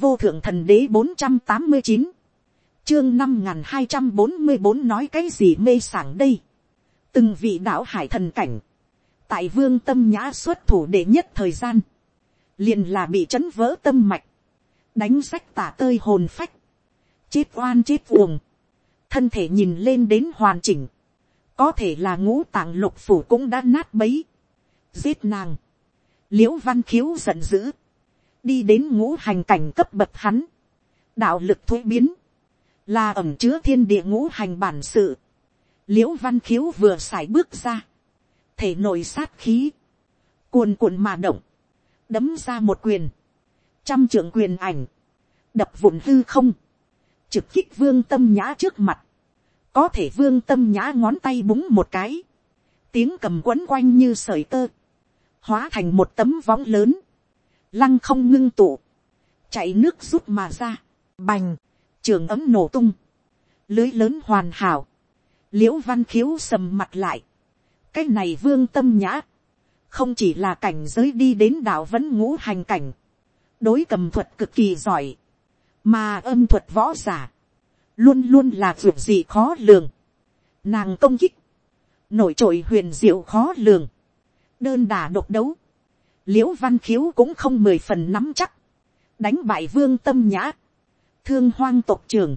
vô thượng thần đế bốn trăm tám mươi chín, chương năm n hai trăm bốn mươi bốn nói cái gì mê sảng đây. từng vị đạo hải thần cảnh, tại vương tâm nhã xuất thủ đệ nhất thời gian, liền là bị chấn vỡ tâm mạch, đánh sách tả tơi hồn phách, chết oan chết uồng, thân thể nhìn lên đến hoàn chỉnh, có thể là ngũ tạng lục phủ cũng đã nát bấy, giết nàng, l i ễ u văn khiếu giận dữ, đi đến ngũ hành cảnh cấp bậc hắn, đạo lực thuế biến, là ẩm chứa thiên địa ngũ hành bản sự, l i ễ u văn khiếu vừa x à i bước ra, thể nội sát khí, cuồn cuộn mà động, đấm ra một quyền, trăm trưởng quyền ảnh, đập vụn hư không, trực kích vương tâm nhã trước mặt, có thể vương tâm nhã ngón tay búng một cái, tiếng cầm quấn quanh như sởi tơ, hóa thành một tấm võng lớn, lăng không ngưng tụ, chạy nước rút mà ra, bành, trường ấm nổ tung, lưới lớn hoàn hảo, l i ễ u văn khiếu sầm mặt lại, cái này vương tâm nhã, không chỉ là cảnh giới đi đến đạo vẫn ngũ hành cảnh, đối cầm thuật cực kỳ giỏi, mà âm thuật võ giả, luôn luôn là việc gì khó lường, nàng công kích, nổi trội huyền diệu khó lường, đơn đà độc đấu, l i ễ u văn khiếu cũng không mười phần nắm chắc, đánh bại vương tâm nhã, thương hoang tộc trường,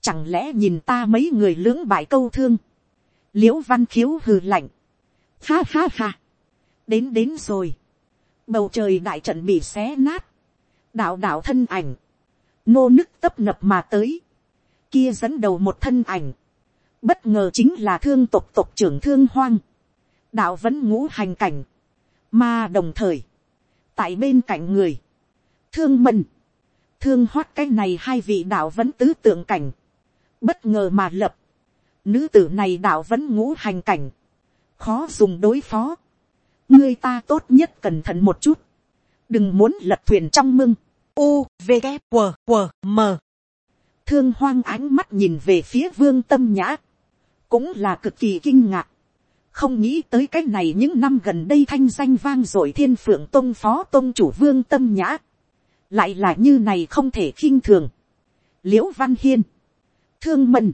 chẳng lẽ nhìn ta mấy người lưỡng bại câu thương, l i ễ u văn khiếu hừ lạnh, ha ha ha, đến đến rồi, bầu trời đại trận bị xé nát, đạo đạo thân ảnh, nô nức tấp nập mà tới, kia dẫn đầu một thân ảnh, bất ngờ chính là thương tộc tộc trưởng thương hoang, đạo vẫn ngũ hành cảnh, mà đồng thời, tại bên cạnh người, thương mân, thương hoát cái này hai vị đạo vẫn tứ tượng cảnh, bất ngờ mà lập, nữ tử này đạo vẫn ngũ hành cảnh, khó dùng đối phó, người ta tốt nhất cẩn thận một chút, đừng muốn lật thuyền trong mưng, u v g q q m. thương hoang ánh mắt nhìn về phía vương tâm nhã, cũng là cực kỳ kinh ngạc, không nghĩ tới cái này những năm gần đây thanh danh vang dội thiên phượng tôn phó tôn chủ vương tâm nhã, lại là như này không thể khinh thường. l i ễ u văn hiên, thương mần,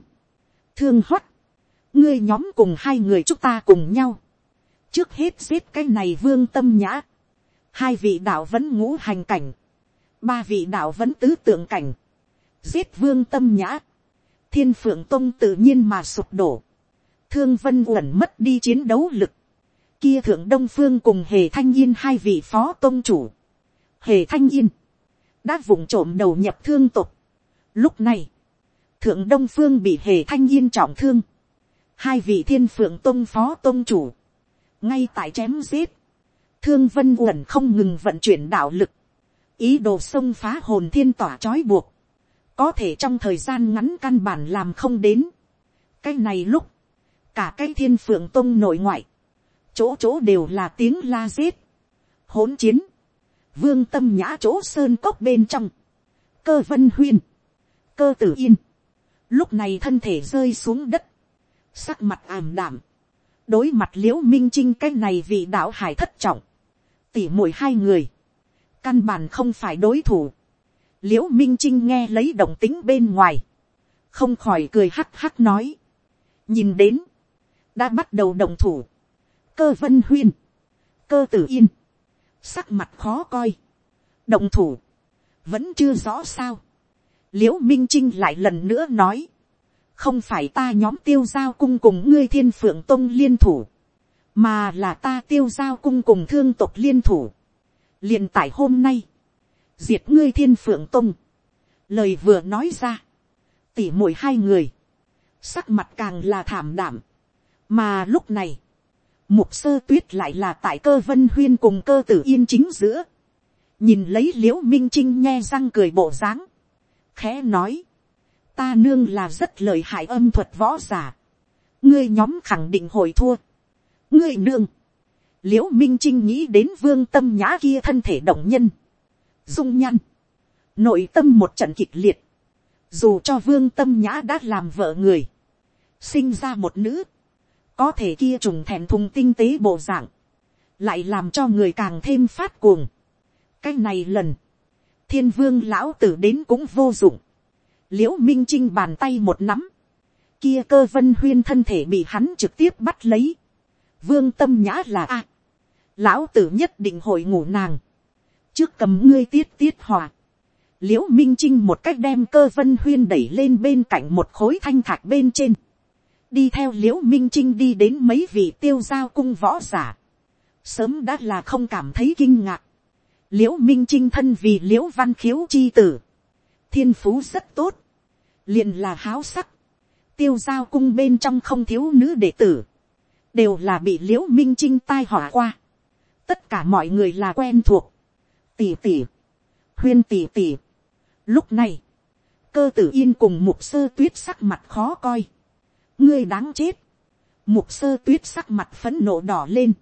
thương hoắt, ngươi nhóm cùng hai người chúng ta cùng nhau, trước hết giết cái này vương tâm nhã, hai vị đạo vẫn ngũ hành cảnh, ba vị đạo vẫn tứ tượng cảnh, giết vương tâm nhã, thiên phượng tôn tự nhiên mà sụp đổ, thương vân uẩn mất đi chiến đấu lực, kia thượng đông phương cùng hề thanh yên hai vị phó tôn chủ, hề thanh yên, đã vùng trộm đầu nhập thương tục. Lúc này, thượng đông phương bị hề thanh yên trọng thương, hai vị thiên phượng tôn phó tôn chủ, ngay tại chém giết, thương vân uẩn không ngừng vận chuyển đạo lực, ý đồ xông phá hồn thiên tỏa trói buộc, có thể trong thời gian ngắn căn bản làm không đến. cái này lúc, cả cái thiên phượng tông nội ngoại, chỗ chỗ đều là tiếng la giết, hỗn chiến, vương tâm nhã chỗ sơn cốc bên trong, cơ vân huyên, cơ tử yên, lúc này thân thể rơi xuống đất, sắc mặt ảm đảm, đối mặt l i ễ u minh trinh cái này vì đạo hải thất trọng, tỉ mũi hai người, căn bản không phải đối thủ, l i ễ u minh trinh nghe lấy động tính bên ngoài, không khỏi cười hắc hắc nói, nhìn đến, đã bắt đầu đồng thủ, cơ vân huyên, cơ tử yên, sắc mặt khó coi, động thủ, vẫn chưa rõ sao, l i ễ u minh trinh lại lần nữa nói, không phải ta nhóm tiêu giao cung cùng ngươi thiên phượng tông liên thủ, mà là ta tiêu giao cung cùng thương tộc liên thủ, liền tại hôm nay, diệt ngươi thiên phượng tông, lời vừa nói ra, tỉ mỗi hai người, sắc mặt càng là thảm đảm, mà lúc này, mục sơ tuyết lại là tại cơ vân huyên cùng cơ tử yên chính giữa, nhìn lấy l i ễ u minh trinh nhe răng cười bộ dáng, khẽ nói, ta nương là rất lời hại âm thuật võ giả, ngươi nhóm khẳng định hồi thua, ngươi nương, l i ễ u minh trinh nghĩ đến vương tâm nhã kia thân thể động nhân, dung nhăn, nội tâm một trận kịch liệt, dù cho vương tâm nhã đã làm vợ người, sinh ra một nữ, có thể kia trùng thẹn thùng tinh tế bộ dạng, lại làm cho người càng thêm phát cuồng. cái này lần, thiên vương lão tử đến cũng vô dụng, l i ễ u minh trinh bàn tay một nắm, kia cơ vân huyên thân thể bị hắn trực tiếp bắt lấy, vương tâm nhã là a, lão tử nhất định hội ngủ nàng, trước cầm ngươi tiết tiết hòa, l i ễ u minh trinh một cách đem cơ vân huyên đẩy lên bên cạnh một khối thanh thạch bên trên, đi theo l i ễ u minh trinh đi đến mấy vị tiêu giao cung võ giả, sớm đã là không cảm thấy kinh ngạc, l i ễ u minh trinh thân vì l i ễ u văn khiếu chi tử, thiên phú rất tốt, liền là háo sắc, tiêu giao cung bên trong không thiếu nữ đệ tử, đều là bị l i ễ u minh trinh tai họa qua, tất cả mọi người là quen thuộc, tỉ tỉ, huyên tỉ tỉ. Lúc này, cơ tử yên cùng mục sơ tuyết sắc mặt khó coi, ngươi đáng chết, mục sơ tuyết sắc mặt phấn nộ đỏ lên,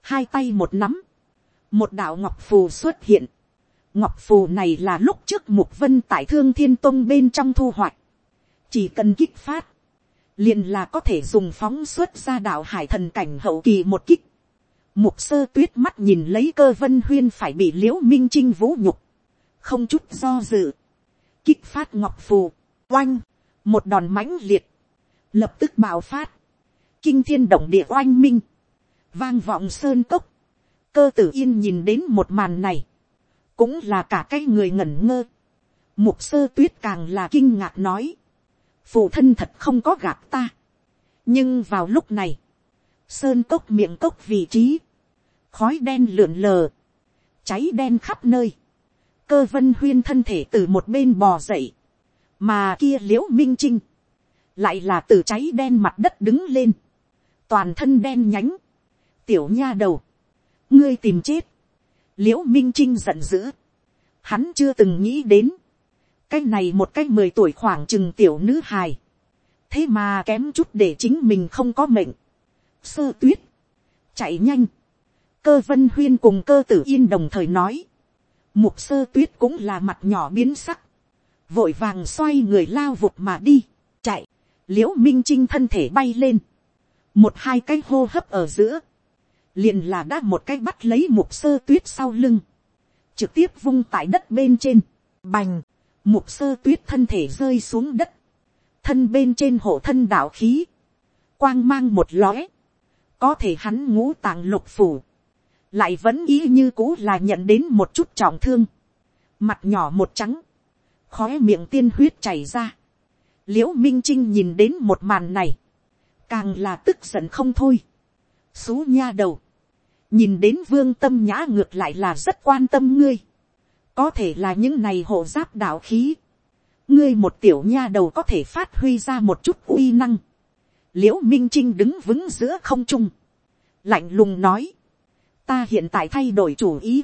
hai tay một nắm, một đạo ngọc phù xuất hiện. ngọc phù này là lúc trước mục vân tại thương thiên tông bên trong thu hoạch. chỉ cần kích phát, liền là có thể dùng phóng xuất ra đạo hải thần cảnh hậu kỳ một kích. mục sơ tuyết mắt nhìn lấy cơ vân huyên phải bị l i ễ u minh trinh vũ nhục, không chút do dự. kích phát ngọc phù, oanh, một đòn mãnh liệt, lập tức bạo phát, kinh thiên động địa oanh minh, vang vọng sơn cốc, cơ tử yên nhìn đến một màn này, cũng là cả cái người ngẩn ngơ. Mục sơ tuyết càng là kinh ngạc nói, phụ thân thật không có gặp ta. nhưng vào lúc này, sơn cốc miệng cốc vị trí, khói đen lượn lờ, cháy đen khắp nơi, cơ vân huyên thân thể từ một bên bò dậy, mà kia l i ễ u minh trinh, lại là từ cháy đen mặt đất đứng lên, toàn thân đen nhánh, tiểu nha đầu, ngươi tìm chết, l i ễ u minh trinh giận dữ, hắn chưa từng nghĩ đến, cái này một cái mười tuổi khoảng chừng tiểu nữ hài, thế mà kém chút để chính mình không có mệnh, sơ tuyết, chạy nhanh, cơ vân huyên cùng cơ tử yên đồng thời nói, mục sơ tuyết cũng là mặt nhỏ biến sắc, vội vàng xoay người lao vụt mà đi, Liễu minh trinh thân thể bay lên, một hai cái hô hấp ở giữa, liền là đã một cái bắt lấy mục sơ tuyết sau lưng, trực tiếp vung tại đất bên trên, bành, mục sơ tuyết thân thể rơi xuống đất, thân bên trên hộ thân đạo khí, quang mang một lóe, có thể hắn ngũ tàng lục phủ, lại vẫn ý như cũ là nhận đến một chút trọng thương, mặt nhỏ một trắng, khói miệng tiên huyết chảy ra, l i ễ u minh trinh nhìn đến một màn này, càng là tức giận không thôi, xú nha đầu, nhìn đến vương tâm nhã ngược lại là rất quan tâm ngươi, có thể là những này hộ giáp đạo khí, ngươi một tiểu nha đầu có thể phát huy ra một chút uy năng, l i ễ u minh trinh đứng vững giữa không trung, lạnh lùng nói, ta hiện tại thay đổi chủ ý,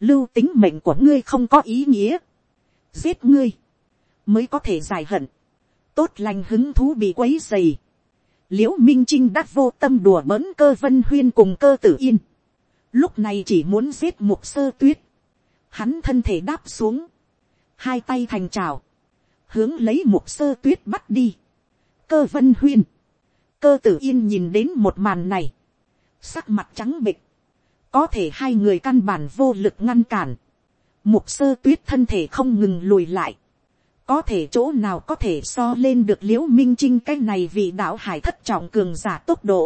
lưu tính mệnh của ngươi không có ý nghĩa, giết ngươi, mới có thể giải hận, tốt lành hứng thú bị quấy dày, l i ễ u minh trinh đã vô tâm đùa bỡn cơ vân huyên cùng cơ tử yên. lúc này chỉ muốn giết mục sơ tuyết. hắn thân thể đáp xuống. hai tay thành trào. hướng lấy mục sơ tuyết bắt đi. cơ vân huyên. cơ tử yên nhìn đến một màn này. sắc mặt trắng bịch. có thể hai người căn bản vô lực ngăn cản. mục sơ tuyết thân thể không ngừng lùi lại có thể chỗ nào có thể so lên được l i ễ u minh trinh? Cái này vì đạo hải thất trọng cường giả tốc độ,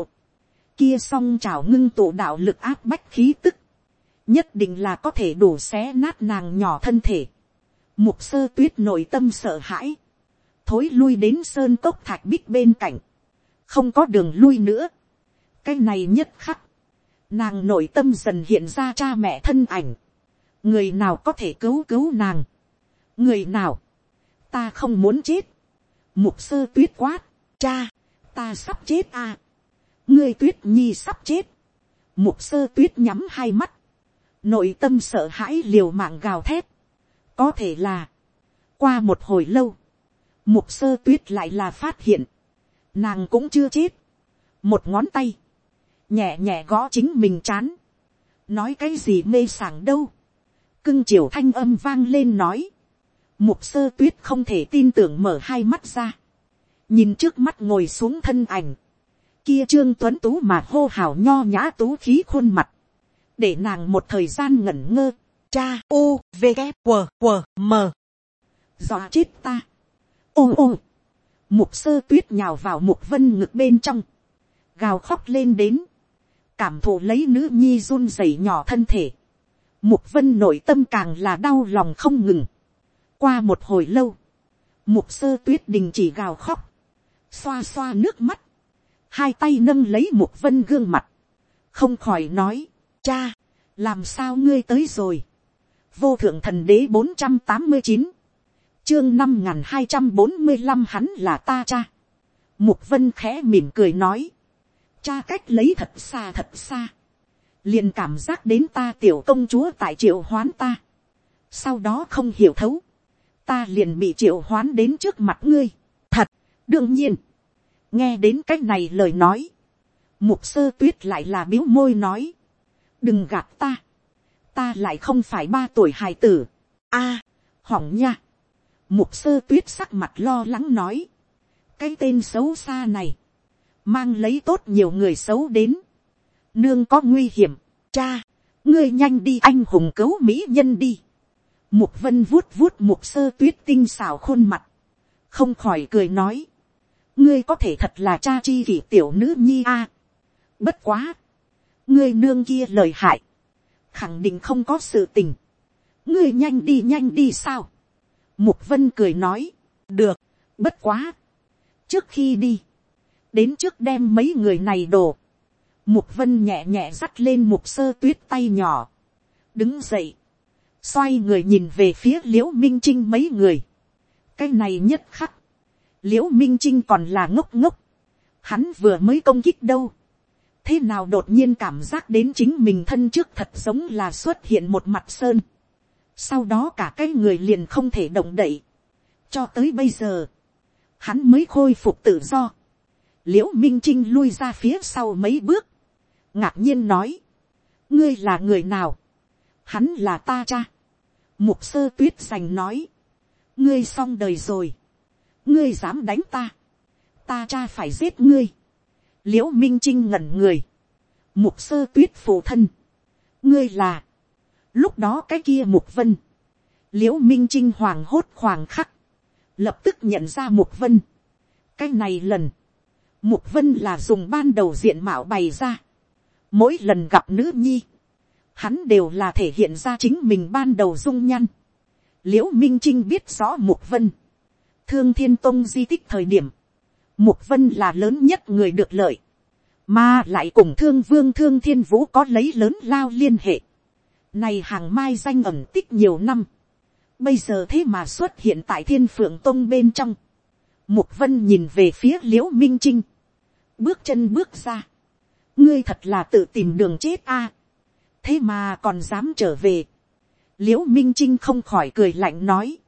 kia song trào ngưng tụ đạo lực áp bách khí tức, nhất định là có thể đủ xé nát nàng nhỏ thân thể, mục sơ tuyết nội tâm sợ hãi, thối lui đến sơn cốc thạch bích bên cạnh, không có đường lui nữa, cái này nhất khắc, nàng nội tâm dần hiện ra cha mẹ thân ảnh, người nào có thể cứu cứu nàng, người nào, ta không muốn chết. mục sơ tuyết quát, cha, ta sắp chết à. ngươi tuyết nhi sắp chết. mục sơ tuyết nhắm hai mắt, nội tâm sợ hãi liều mạng gào thét. có thể là, qua một hồi lâu, mục sơ tuyết lại là phát hiện, nàng cũng chưa chết. một ngón tay, nhẹ nhẹ gõ chính mình chán, nói cái gì mê sảng đâu. cưng chiều thanh âm vang lên nói, Mục sơ tuyết không thể tin tưởng mở hai mắt ra. Nhìn trước mắt ngồi xuống thân ảnh. Kia trương tuấn tú mà hô hào nho nhã tú khí khuôn mặt. Để nàng một thời gian ngẩn ngơ. cha u v k q q m dọa chết ta. ô ô, mục sơ tuyết nhào vào mục vân ngực bên trong, gào khóc lên đến, cảm thụ lấy nữ nhi run rẩy nhỏ thân thể, mục vân nội tâm càng là đau lòng không ngừng qua một hồi lâu, mục sơ tuyết đình chỉ gào khóc, xoa xoa nước mắt, hai tay nâng lấy mục vân gương mặt, không khỏi nói, cha, làm sao ngươi tới rồi, vô thượng thần đế bốn trăm tám mươi chín, chương năm n g h n hai trăm bốn mươi năm hắn là ta cha, mục vân khẽ mỉm cười nói, cha cách lấy thật xa thật xa, liền cảm giác đến ta tiểu công chúa tại triệu hoán ta, sau đó không hiểu thấu, ta liền bị triệu hoán đến trước mặt ngươi, thật, đương nhiên, nghe đến cách này lời nói, mục sơ tuyết lại là biếu môi nói, đừng gạt ta, ta lại không phải ba tuổi hài tử. a, hỏng nha. mục sơ tuyết sắc mặt lo lắng nói. cái tên xấu xa này, mang lấy tốt nhiều người xấu đến. nương có nguy hiểm, cha, ngươi nhanh đi anh hùng cứu mỹ nhân đi mục vân vuốt vuốt mục sơ tuyết tinh xảo khuôn mặt, không khỏi cười nói. ngươi có thể thật là cha chi kỷ tiểu nữ nhi a. bất quá, ngươi nương kia lời hại, khẳng định không có sự tình. ngươi nhanh đi nhanh đi sao. mục vân cười nói, được, bất quá. trước khi đi, đến trước đem mấy người này đổ. mục vân nhẹ nhẹ dắt lên mục sơ tuyết tay nhỏ, đứng dậy, xoay người nhìn về phía l i ễ u minh trinh mấy người. cái này nhất khắc, l i ễ u minh trinh còn là ngốc ngốc, hắn vừa mới công kích đâu, thế nào đột nhiên cảm giác đến chính mình thân trước thật giống là xuất hiện một mặt sơn. sau đó cả cái người liền không thể động đậy. cho tới bây giờ, hắn mới khôi phục tự do. l i ễ u minh trinh lui ra phía sau mấy bước, ngạc nhiên nói, ngươi là người nào, hắn là ta cha. mục sơ tuyết sành nói, ngươi xong đời rồi, ngươi dám đánh ta, ta cha phải giết ngươi. L i ễ u minh trinh ngẩn người, mục sơ tuyết phụ thân, ngươi là, lúc đó cái kia mục vân, l i ễ u minh trinh hoàng hốt hoàng khắc, lập tức nhận ra mục vân, cái này lần, mục vân là dùng ban đầu diện mạo bày ra, mỗi lần gặp nữ nhi, hắn đều là thể hiện ra chính mình ban đầu dung nhăn, l i ễ u minh trinh biết rõ mục vân, thương thiên tông di tích thời điểm, Mục Vân là lớn nhất người được lợi. Mà lại cùng thương vương thương thiên vũ có lấy lớn lao liên hệ. Này hàng mai danh ẩn tích nhiều năm. Bây giờ thế mà xuất hiện tại thiên phượng tông bên trong. Mục Vân nhìn về phía liễu minh trinh. Bước chân bước ra. Ngươi thật là tự tìm đường chết a. Thế mà còn dám trở về. Liễu minh trinh không khỏi cười lạnh nói.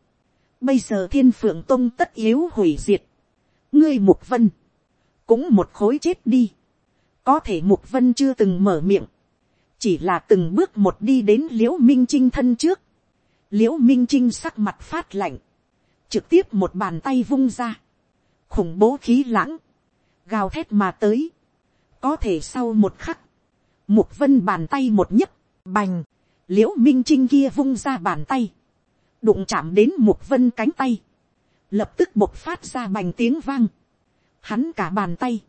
Bây giờ thiên phượng tông tất yếu hủy diệt ngươi mục vân, cũng một khối chết đi. có thể mục vân chưa từng mở miệng, chỉ là từng bước một đi đến l i ễ u minh trinh thân trước. l i ễ u minh trinh sắc mặt phát lạnh, trực tiếp một bàn tay vung ra, khủng bố khí lãng, gào thét mà tới. có thể sau một khắc, mục vân bàn tay một nhấc bành, liễu minh trinh kia vung ra bàn tay, đụng chạm đến mục vân cánh tay, lập tức bộc phát ra bành tiếng vang, hắn cả bàn tay,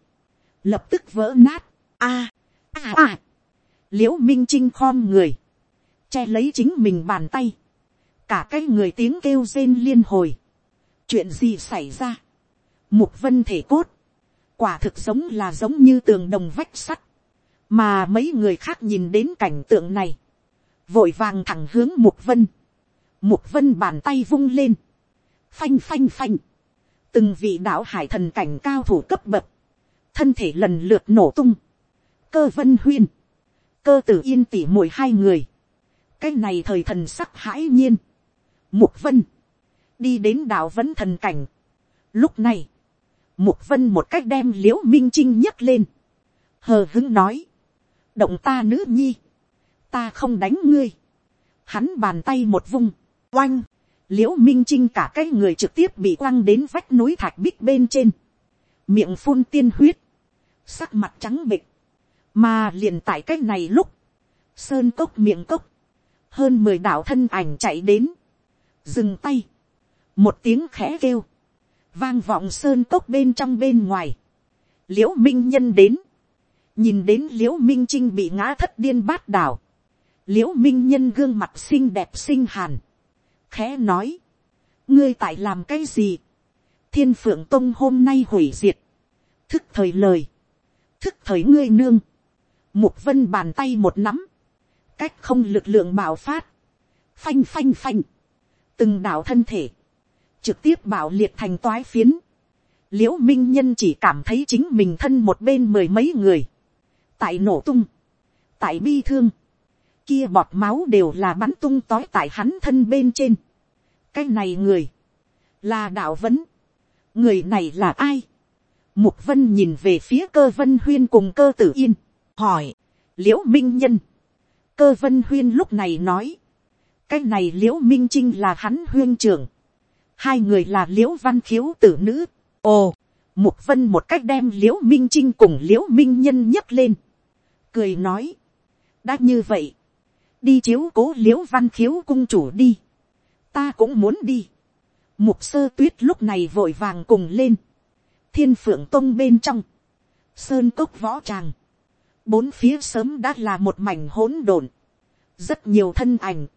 lập tức vỡ nát, a, a a, liễu minh trinh khom người, che lấy chính mình bàn tay, cả cái người tiếng kêu rên liên hồi, chuyện gì xảy ra, mục vân thể cốt, quả thực giống là giống như tường đồng vách sắt, mà mấy người khác nhìn đến cảnh tượng này, vội vàng thẳng hướng mục vân, mục vân bàn tay vung lên, phanh phanh phanh, từng vị đạo hải thần cảnh cao thủ cấp bậc, thân thể lần lượt nổ tung, cơ vân huyên, cơ tử yên tỉ mỗi hai người, cái này thời thần sắc hãi nhiên, mục vân, đi đến đạo vẫn thần cảnh, lúc này, mục vân một cách đem l i ễ u minh trinh nhấc lên, hờ hứng nói, động ta nữ nhi, ta không đánh ngươi, hắn bàn tay một vung, oanh, l i ễ u minh trinh cả cái người trực tiếp bị quăng đến vách núi thạch bích bên trên, miệng phun tiên huyết, sắc mặt trắng bịch, mà liền tại cái này lúc, sơn cốc miệng cốc, hơn mười đạo thân ảnh chạy đến, dừng tay, một tiếng khẽ kêu, vang vọng sơn cốc bên trong bên ngoài, l i ễ u minh nhân đến, nhìn đến l i ễ u minh trinh bị ngã thất điên bát đảo, l i ễ u minh nhân gương mặt xinh đẹp xinh hàn, khẽ nói, ngươi tại làm cái gì, thiên phượng tông hôm nay hủy diệt, thức thời lời, thức thời ngươi nương, mục vân bàn tay một nắm, cách không lực lượng bạo phát, phanh phanh phanh, từng đảo thân thể, trực tiếp bạo liệt thành toái phiến, l i ễ u minh nhân chỉ cảm thấy chính mình thân một bên mười mấy người, tại nổ tung, tại bi thương, kia bọt máu đều là bắn tung tói tại hắn thân bên trên. cái này người, là đạo vấn, người này là ai, mục vân nhìn về phía cơ vân huyên cùng cơ tử yên, hỏi, l i ễ u minh nhân, cơ vân huyên lúc này nói, cái này l i ễ u minh trinh là hắn huyên trưởng, hai người là l i ễ u văn khiếu tử nữ, ồ, mục vân một cách đem l i ễ u minh trinh cùng l i ễ u minh nhân nhấc lên, cười nói, đã như vậy, đi chiếu cố l i ễ u văn khiếu cung chủ đi, ta cũng muốn đi, mục sơ tuyết lúc này vội vàng cùng lên, thiên phượng tông bên trong, sơn cốc võ tràng, bốn phía sớm đã là một mảnh hỗn độn, rất nhiều thân ảnh,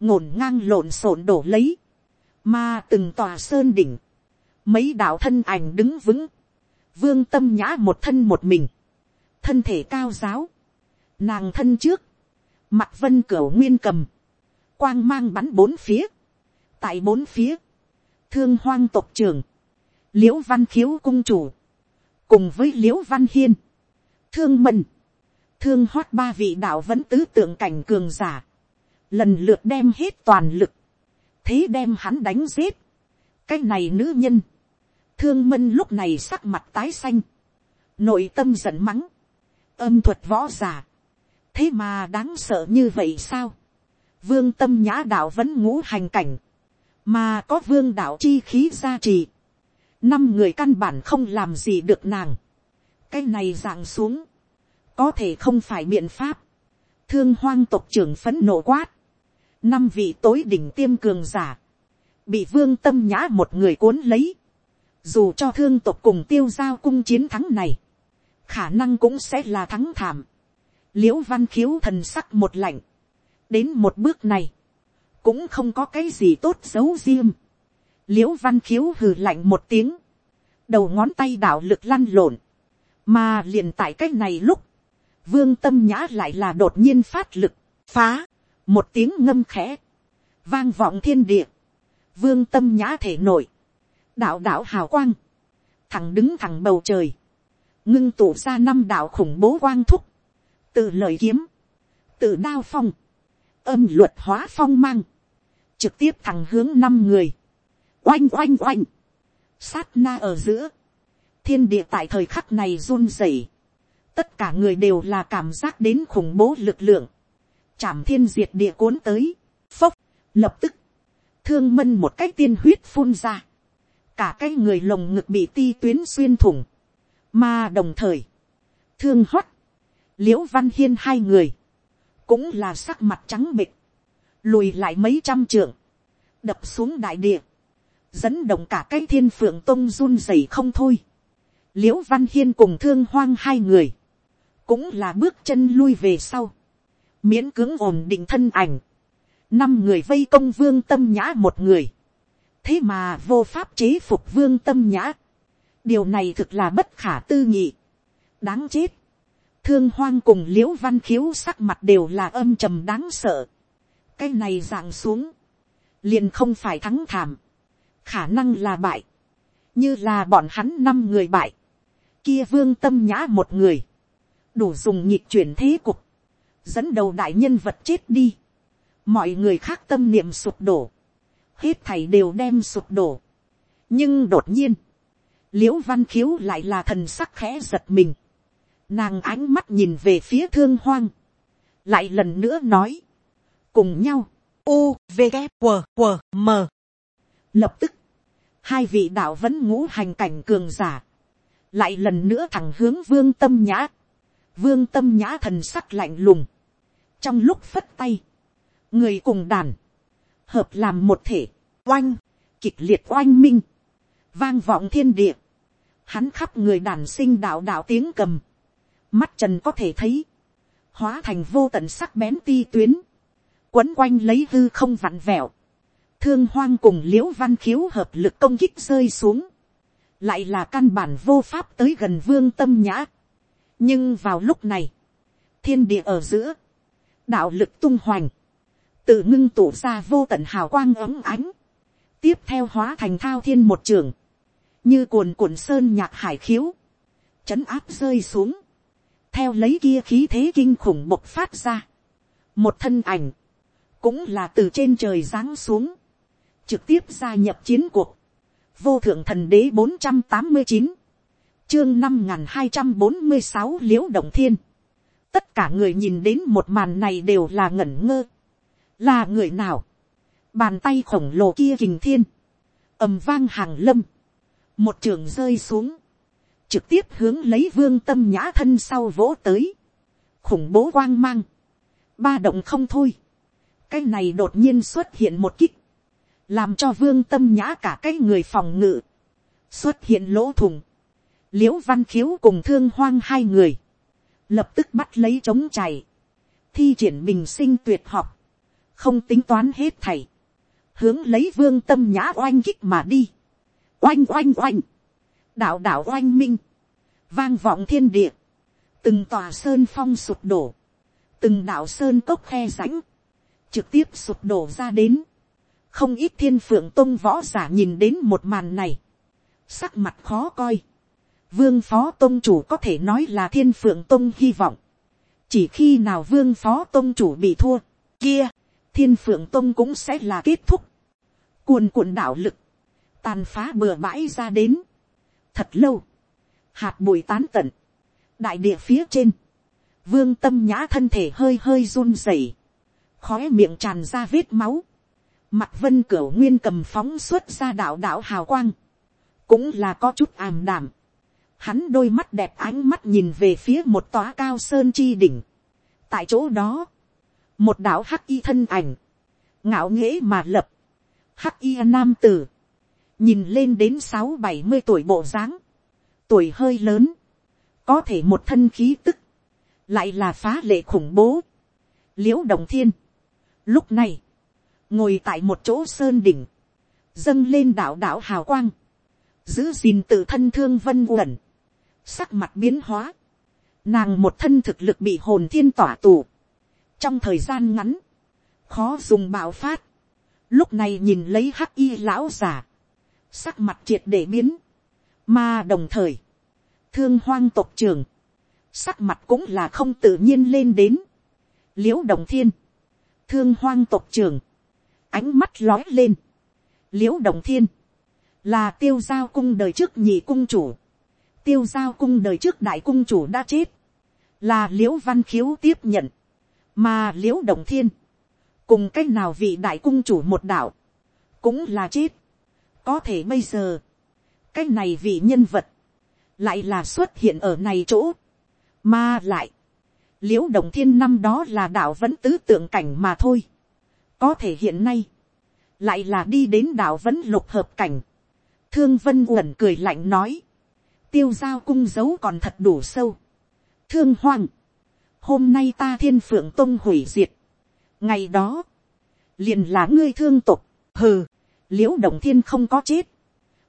ngổn ngang lộn xộn đổ lấy, mà từng tòa sơn đỉnh, mấy đạo thân ảnh đứng vững, vương tâm nhã một thân một mình, thân thể cao giáo, nàng thân trước, mặt vân cửa nguyên cầm, quang mang bắn bốn phía, tại bốn phía, thương hoang tộc trường, l i ễ u văn khiếu cung chủ, cùng với l i ễ u văn hiên, thương mần, thương hoát ba vị đạo vẫn tứ tượng cảnh cường giả, lần lượt đem hết toàn lực, thế đem hắn đánh giết. cái này nữ nhân, thương mân lúc này sắc mặt tái xanh, nội tâm giận mắng, âm thuật võ giả, thế mà đáng sợ như vậy sao, vương tâm nhã đạo vẫn ngũ hành cảnh, mà có vương đạo chi khí gia trì, năm người căn bản không làm gì được nàng, cái này dạng xuống, có thể không phải biện pháp, thương hoang tộc trưởng phấn nộ quát, năm vị tối đỉnh tiêm cường giả, bị vương tâm nhã một người cuốn lấy, dù cho thương tộc cùng tiêu giao cung chiến thắng này, khả năng cũng sẽ là thắng thảm. l i ễ u văn khiếu thần sắc một lạnh, đến một bước này, cũng không có cái gì tốt xấu riêng. l i ễ u văn khiếu hừ lạnh một tiếng, đầu ngón tay đạo lực lăn lộn, mà liền tại cái này lúc, vương tâm nhã lại là đột nhiên phát lực, phá, một tiếng ngâm khẽ, vang vọng thiên địa, vương tâm nhã thể nội, đạo đạo hào quang, thẳng đứng thẳng bầu trời, ngưng tụ ra năm đạo khủng bố quang thúc, từ lời kiếm, từ đao phong, âm luật hóa phong mang, trực tiếp thẳng hướng năm người, oanh oanh oanh, sát na ở giữa, thiên địa tại thời khắc này run rẩy, tất cả người đều là cảm giác đến khủng bố lực lượng, chảm thiên diệt địa cuốn tới, phốc, lập tức, thương mân một cách tiên huyết phun ra, cả cái người lồng ngực bị ti tuyến xuyên thủng, mà đồng thời, thương hót, l i ễ u văn hiên hai người, cũng là sắc mặt trắng bịch, lùi lại mấy trăm trượng, đập xuống đại địa, dẫn động cả cái thiên phượng tông run rẩy không thôi. l i ễ u văn hiên cùng thương hoang hai người, cũng là bước chân lui về sau, miễn cưỡng ổn định thân ảnh, năm người vây công vương tâm nhã một người, thế mà vô pháp chế phục vương tâm nhã, điều này thực là bất khả tư nghị, đáng chết, thương hoang cùng l i ễ u văn khiếu sắc mặt đều là âm trầm đáng sợ, cái này dạng xuống, liền không phải thắng thảm, khả năng là bại, như là bọn hắn năm người bại, kia vương tâm nhã một người, đủ dùng nhịp chuyển thế cục, dẫn đầu đại nhân vật chết đi, mọi người khác tâm niệm sụp đổ, hết thảy đều đem sụp đổ. nhưng đột nhiên, l i ễ u văn khiếu lại là thần sắc khẽ giật mình, nàng ánh mắt nhìn về phía thương hoang, lại lần nữa nói, cùng nhau, u v g q q m. Lập tức, hai vị đạo vẫn ngũ hành cảnh cường giả, lại lần nữa thẳng hướng vương tâm nhã, vương tâm nhã thần sắc lạnh lùng, trong lúc phất tay, người cùng đàn, hợp làm một thể, oanh, kịch liệt oanh minh, vang vọng thiên địa, hắn khắp người đàn sinh đạo đạo tiếng cầm, mắt trần có thể thấy, hóa thành vô tận sắc bén ti tuyến, quấn quanh lấy hư không vặn vẹo, thương hoang cùng l i ễ u văn khiếu hợp lực công kích rơi xuống, lại là căn bản vô pháp tới gần vương tâm nhã. nhưng vào lúc này, thiên địa ở giữa, đạo lực tung hoành, tự ngưng tụ ra vô tận hào quang ấm ánh, tiếp theo hóa thành thao thiên một trường, như cuồn cuộn sơn nhạc hải khiếu, chấn áp rơi xuống, theo lấy kia khí thế kinh khủng bộc phát ra, một thân ảnh, cũng là từ trên trời giáng xuống, trực tiếp gia nhập chiến cuộc. Vô thượng thần đế bốn trăm tám mươi chín chương năm hai trăm bốn mươi sáu liễu động thiên. Tất cả người nhìn đến một màn này đều là ngẩn ngơ. Là người nào? Bàn tay khổng lồ kia kình thiên. ầm vang hàng lâm. Một trường rơi xuống. Trực tiếp hướng lấy vương tâm nhã thân sau vỗ tới. Khủng bố quang mang. Ba động không thôi. Cái này đột nhiên xuất hiện một kích làm cho vương tâm nhã cả cái người phòng ngự, xuất hiện lỗ thùng, l i ễ u văn khiếu cùng thương hoang hai người, lập tức bắt lấy trống chày, thi triển bình sinh tuyệt học, không tính toán hết thầy, hướng lấy vương tâm nhã oanh kích mà đi, oanh oanh oanh, đạo đạo oanh minh, vang vọng thiên địa, từng tòa sơn phong sụp đổ, từng đạo sơn cốc khe rãnh, trực tiếp sụp đổ ra đến, không ít thiên phượng tôn võ giả nhìn đến một màn này, sắc mặt khó coi, vương phó tôn chủ có thể nói là thiên phượng tôn hy vọng, chỉ khi nào vương phó tôn chủ bị thua, kia, thiên phượng tôn cũng sẽ là kết thúc, cuồn cuộn đạo lực, tàn phá bừa bãi ra đến, thật lâu, hạt bụi tán tận, đại địa phía trên, vương tâm nhã thân thể hơi hơi run rẩy, khói miệng tràn ra vết máu, Mặt vân cửa nguyên cầm phóng xuất ra đạo đạo hào quang. Cũng là có chút ảm đảm. Hắn đôi mắt đẹp ánh mắt nhìn về phía một tòa cao sơn chi đỉnh. Tại chỗ đó. Một đạo hắc y thân ảnh. Ngạo nghễ mà lập. Hắc y nam tử. Nhìn lên đến sáu bảy mươi tuổi bộ dáng Tuổi hơi lớn. Có thể một thân khí tức. Lại là phá lệ khủng bố. Liễu đồng thiên. Lúc này ngồi tại một chỗ sơn đỉnh, dâng lên đạo đạo hào quang, giữ gìn tự thân thương vân uẩn, sắc mặt biến hóa, nàng một thân thực lực bị hồn thiên tỏa tù, trong thời gian ngắn, khó dùng bạo phát, lúc này nhìn lấy hắc y lão già, sắc mặt triệt để biến, mà đồng thời, thương hoang tộc trường, sắc mặt cũng là không tự nhiên lên đến, l i ễ u đồng thiên, thương hoang tộc trường, ánh mắt lói lên, l i ễ u đồng thiên, là tiêu giao cung đời trước nhị cung chủ, tiêu giao cung đời trước đại cung chủ đã chết, là l i ễ u văn khiếu tiếp nhận, mà l i ễ u đồng thiên, cùng c á c h nào vị đại cung chủ một đạo, cũng là chết có thể bây giờ, cái này vị nhân vật, lại là xuất hiện ở này chỗ, mà lại, l i ễ u đồng thiên năm đó là đạo vẫn tứ tượng cảnh mà thôi có thể hiện nay, lại là đi đến đạo vẫn lục hợp cảnh. thương vân uẩn cười lạnh nói, tiêu giao cung dấu còn thật đủ sâu. thương hoang, hôm nay ta thiên phượng tông hủy diệt. ngày đó, liền là ngươi thương tục, hừ, l i ễ u đồng thiên không có chết,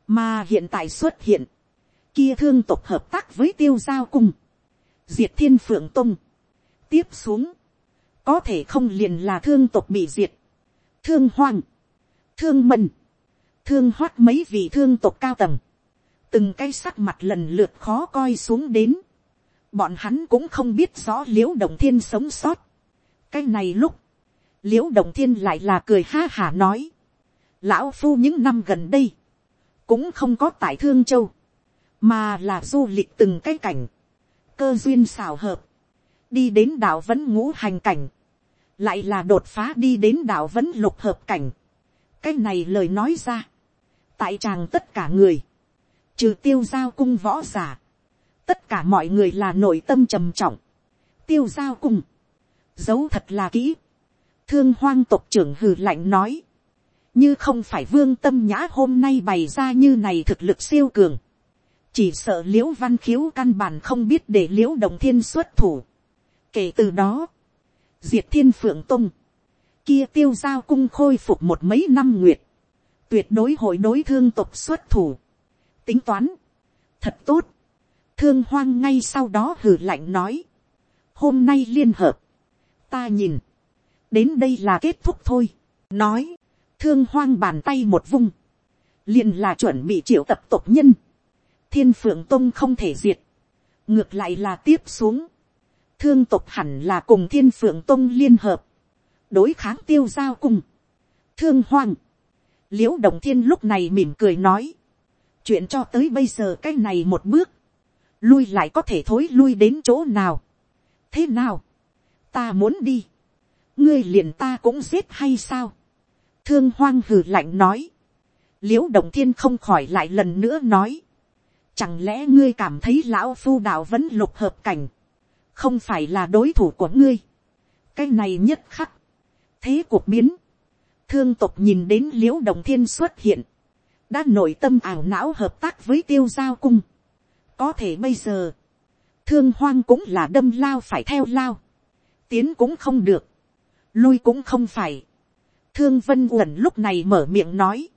mà hiện tại xuất hiện, kia thương tục hợp tác với tiêu giao cung, diệt thiên phượng tông, tiếp xuống, có thể không liền là thương tục bị diệt, thương hoang, thương mân, thương hoát mấy vị thương tộc cao tầng, từng cái sắc mặt lần lượt khó coi xuống đến, bọn hắn cũng không biết rõ l i ễ u đồng thiên sống sót. cái này lúc, l i ễ u đồng thiên lại là cười ha hả nói, lão phu những năm gần đây, cũng không có tại thương châu, mà là du lịch từng cái cảnh, cơ duyên xào hợp, đi đến đảo vẫn ngũ hành cảnh, lại là đột phá đi đến đạo vẫn lục hợp cảnh. cái này lời nói ra, tại tràng tất cả người, trừ tiêu giao cung võ giả, tất cả mọi người là nội tâm trầm trọng, tiêu giao cung, giấu thật là kỹ, thương hoang tộc trưởng hừ lạnh nói, như không phải vương tâm nhã hôm nay bày ra như này thực lực siêu cường, chỉ sợ l i ễ u văn khiếu căn bản không biết để l i ễ u đồng thiên xuất thủ. kể từ đó, diệt thiên phượng tung, kia tiêu giao cung khôi phục một mấy năm nguyệt, tuyệt đối hội đối thương tục xuất thủ, tính toán, thật tốt, thương hoang ngay sau đó hử lạnh nói, hôm nay liên hợp, ta nhìn, đến đây là kết thúc thôi, nói, thương hoang bàn tay một vung, liền là chuẩn bị triệu tập tộc nhân, thiên phượng tông không thể diệt, ngược lại là tiếp xuống, thương tộc hẳn là cùng thiên phượng tông liên hợp, đối kháng tiêu giao cung, thương hoang, l i ễ u đồng thiên lúc này mỉm cười nói, chuyện cho tới bây giờ cái này một bước, lui lại có thể thối lui đến chỗ nào, thế nào, ta muốn đi, ngươi liền ta cũng giết hay sao, thương hoang hừ lạnh nói, l i ễ u đồng thiên không khỏi lại lần nữa nói, Chẳng lẽ ngươi cảm thấy lão phu đạo vẫn lục hợp cảnh. Không phải là đối thủ của ngươi. Cái này nhất khắc. Thế cuộc biến. Thương tục nhìn đến liễu đồng thiên xuất hiện. Đã nội tâm ảo não hợp tác với tiêu giao cung. Có thể bây giờ. Thương hoang cũng là đâm lao phải theo lao. Tiến cũng không được. Lui cũng không phải. Thương vân uẩn lúc này mở miệng nói.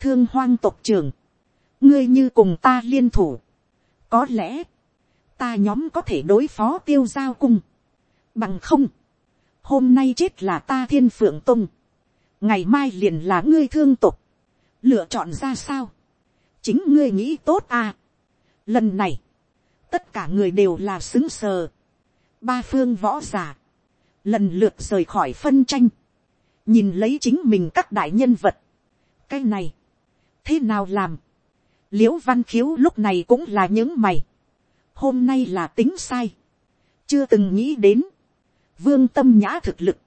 Thương hoang tộc trưởng ngươi như cùng ta liên thủ, có lẽ, ta nhóm có thể đối phó tiêu giao cung, bằng không, hôm nay chết là ta thiên phượng tung, ngày mai liền là ngươi thương tục, lựa chọn ra sao, chính ngươi nghĩ tốt à. lần này, tất cả người đều là xứng sờ, ba phương võ g i ả lần lượt rời khỏi phân tranh, nhìn lấy chính mình các đại nhân vật, cái này, thế nào làm, l i ễ u văn khiếu lúc này cũng là những mày. hôm nay là tính sai. chưa từng nghĩ đến. vương tâm nhã thực lực.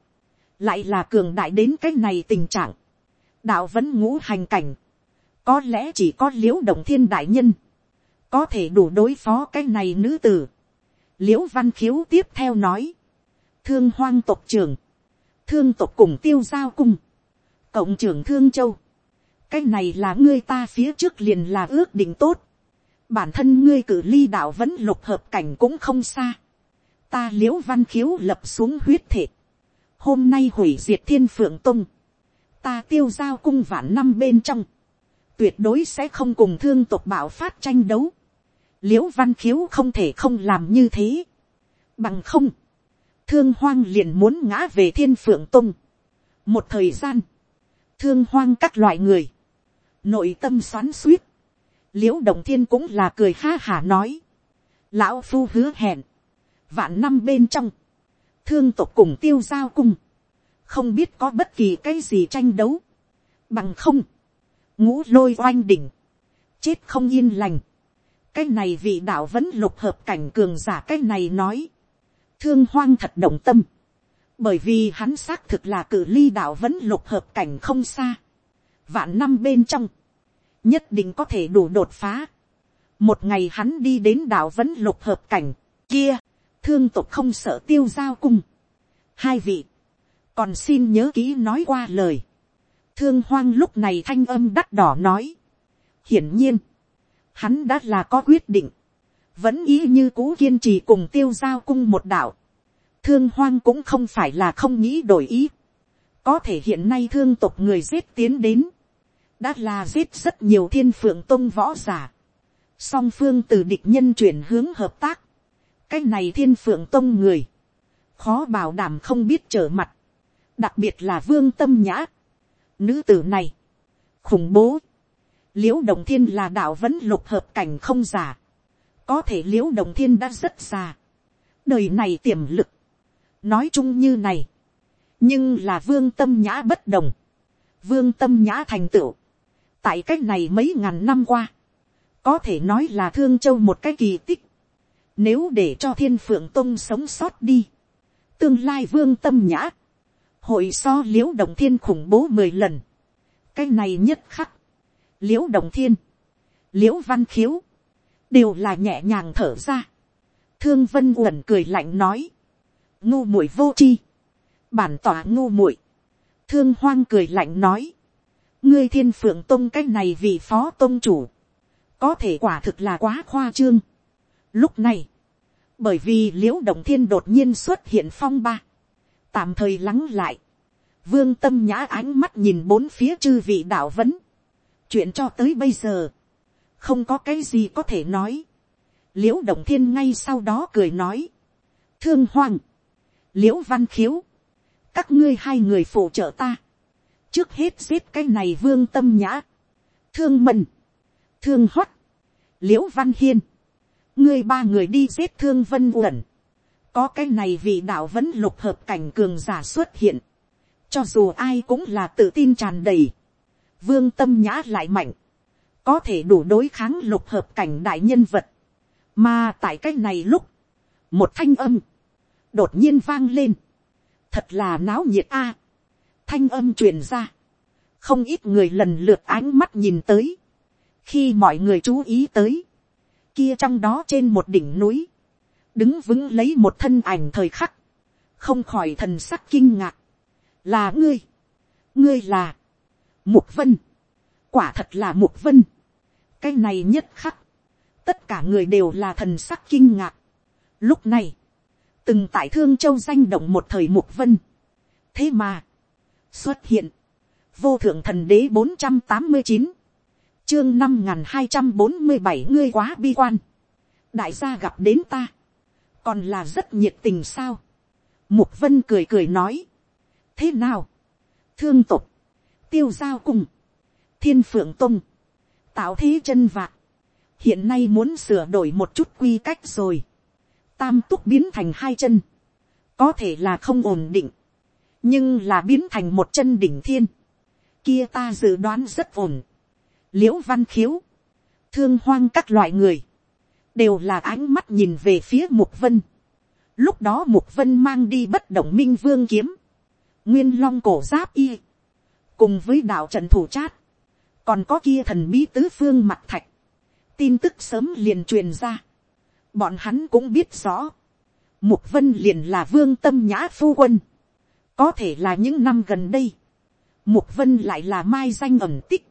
lại là cường đại đến cái này tình trạng. đạo vẫn ngũ hành cảnh. có lẽ chỉ có l i ễ u động thiên đại nhân. có thể đủ đối phó cái này nữ tử. l i ễ u văn khiếu tiếp theo nói. thương hoang tộc trưởng thương tộc cùng tiêu giao cung. cộng trưởng thương châu cái này là ngươi ta phía trước liền là ước định tốt. bản thân ngươi cử ly đạo vẫn lục hợp cảnh cũng không xa. ta l i ễ u văn khiếu lập xuống huyết thể. hôm nay hủy diệt thiên phượng tung. ta tiêu giao cung vạn năm bên trong. tuyệt đối sẽ không cùng thương tộc bảo phát tranh đấu. l i ễ u văn khiếu không thể không làm như thế. bằng không, thương hoang liền muốn ngã về thiên phượng tung. một thời gian, thương hoang các loại người, nội tâm xoắn suýt, l i ễ u đồng thiên cũng là cười ha hả nói, lão phu hứa hẹn, vạn năm bên trong, thương tộc cùng tiêu giao cung, không biết có bất kỳ cái gì tranh đấu, bằng không, ngũ lôi oanh đỉnh, chết không yên lành, cái này vị đạo vẫn lục hợp cảnh cường giả cái này nói, thương hoang thật động tâm, bởi vì hắn xác thực là cử ly đạo vẫn lục hợp cảnh không xa, vạn năm bên trong, nhất định có thể đủ đột phá. một ngày hắn đi đến đảo vẫn lục hợp cảnh, kia, thương tục không sợ tiêu giao cung. hai vị, còn xin nhớ kỹ nói qua lời. thương hoang lúc này thanh âm đắt đỏ nói. hiển nhiên, hắn đã là có quyết định, vẫn ý như cũ kiên trì cùng tiêu giao cung một đạo. thương hoang cũng không phải là không nghĩ đổi ý. có thể hiện nay thương tộc người giết tiến đến đã là giết rất nhiều thiên phượng tông võ giả. song phương từ địch nhân chuyển hướng hợp tác. cái này thiên phượng tông người, khó bảo đảm không biết trở mặt. đặc biệt là vương tâm nhã. nữ tử này, khủng bố. liễu đồng thiên là đạo vẫn lục hợp cảnh không giả có thể l i ễ u đồng thiên đã rất già. đời này tiềm lực. nói chung như này. nhưng là vương tâm nhã bất đồng. vương tâm nhã thành tựu. Tại cái này mấy ngàn năm qua, có thể nói là thương châu một cái kỳ tích, nếu để cho thiên phượng tông sống sót đi, tương lai vương tâm nhã, hội so l i ễ u đồng thiên khủng bố mười lần, cái này nhất khắc, l i ễ u đồng thiên, l i ễ u văn khiếu, đều là nhẹ nhàng thở ra, thương vân uẩn cười lạnh nói, ngu muội vô chi, bản tỏa ngu muội, thương hoang cười lạnh nói, ngươi thiên phượng tôn cái này vì phó tôn chủ, có thể quả thực là quá khoa trương. Lúc này, bởi vì l i ễ u động thiên đột nhiên xuất hiện phong ba, tạm thời lắng lại, vương tâm nhã ánh mắt nhìn bốn phía chư vị đạo vấn, chuyện cho tới bây giờ, không có cái gì có thể nói, l i ễ u động thiên ngay sau đó cười nói, thương Hoàng, l i ễ u văn khiếu, các ngươi hai người phụ trợ ta, trước hết giết cái này vương tâm nhã, thương mần, thương hót, l i ễ u văn hiên, ngươi ba người đi giết thương vân uẩn, có cái này vị đạo vẫn lục hợp cảnh cường giả xuất hiện, cho dù ai cũng là tự tin tràn đầy, vương tâm nhã lại mạnh, có thể đủ đối kháng lục hợp cảnh đại nhân vật, mà tại cái này lúc, một thanh âm, đột nhiên vang lên, thật là náo nhiệt a, thanh âm truyền ra, không ít người lần lượt ánh mắt nhìn tới, khi mọi người chú ý tới, kia trong đó trên một đỉnh núi, đứng vững lấy một thân ảnh thời khắc, không khỏi thần sắc kinh ngạc, là ngươi, ngươi là, mục vân, quả thật là mục vân, cái này nhất khắc, tất cả người đều là thần sắc kinh ngạc. Lúc này, từng tại thương châu danh động một thời mục vân, thế mà, xuất hiện, vô thượng thần đế bốn trăm tám mươi chín, chương năm n hai trăm bốn mươi bảy ngươi quá bi quan. đại gia gặp đến ta. còn là rất nhiệt tình sao. mục vân cười cười nói. thế nào. thương tục. tiêu giao cùng. thiên phượng tung tạo thế chân vạc. hiện nay muốn sửa đổi một chút quy cách rồi. tam túc biến thành hai chân. có thể là không ổn định. nhưng là biến thành một chân đỉnh thiên. kia ta dự đoán rất ổn liễu văn khiếu, thương hoang các loại người, đều là ánh mắt nhìn về phía mục vân. lúc đó mục vân mang đi bất động minh vương kiếm, nguyên long cổ giáp y, cùng với đạo trận thủ chát, còn có kia thần bí tứ phương mặt thạch, tin tức sớm liền truyền ra. bọn hắn cũng biết rõ, mục vân liền là vương tâm nhã phu quân, có thể là những năm gần đây, mục vân lại là mai danh ẩm tích,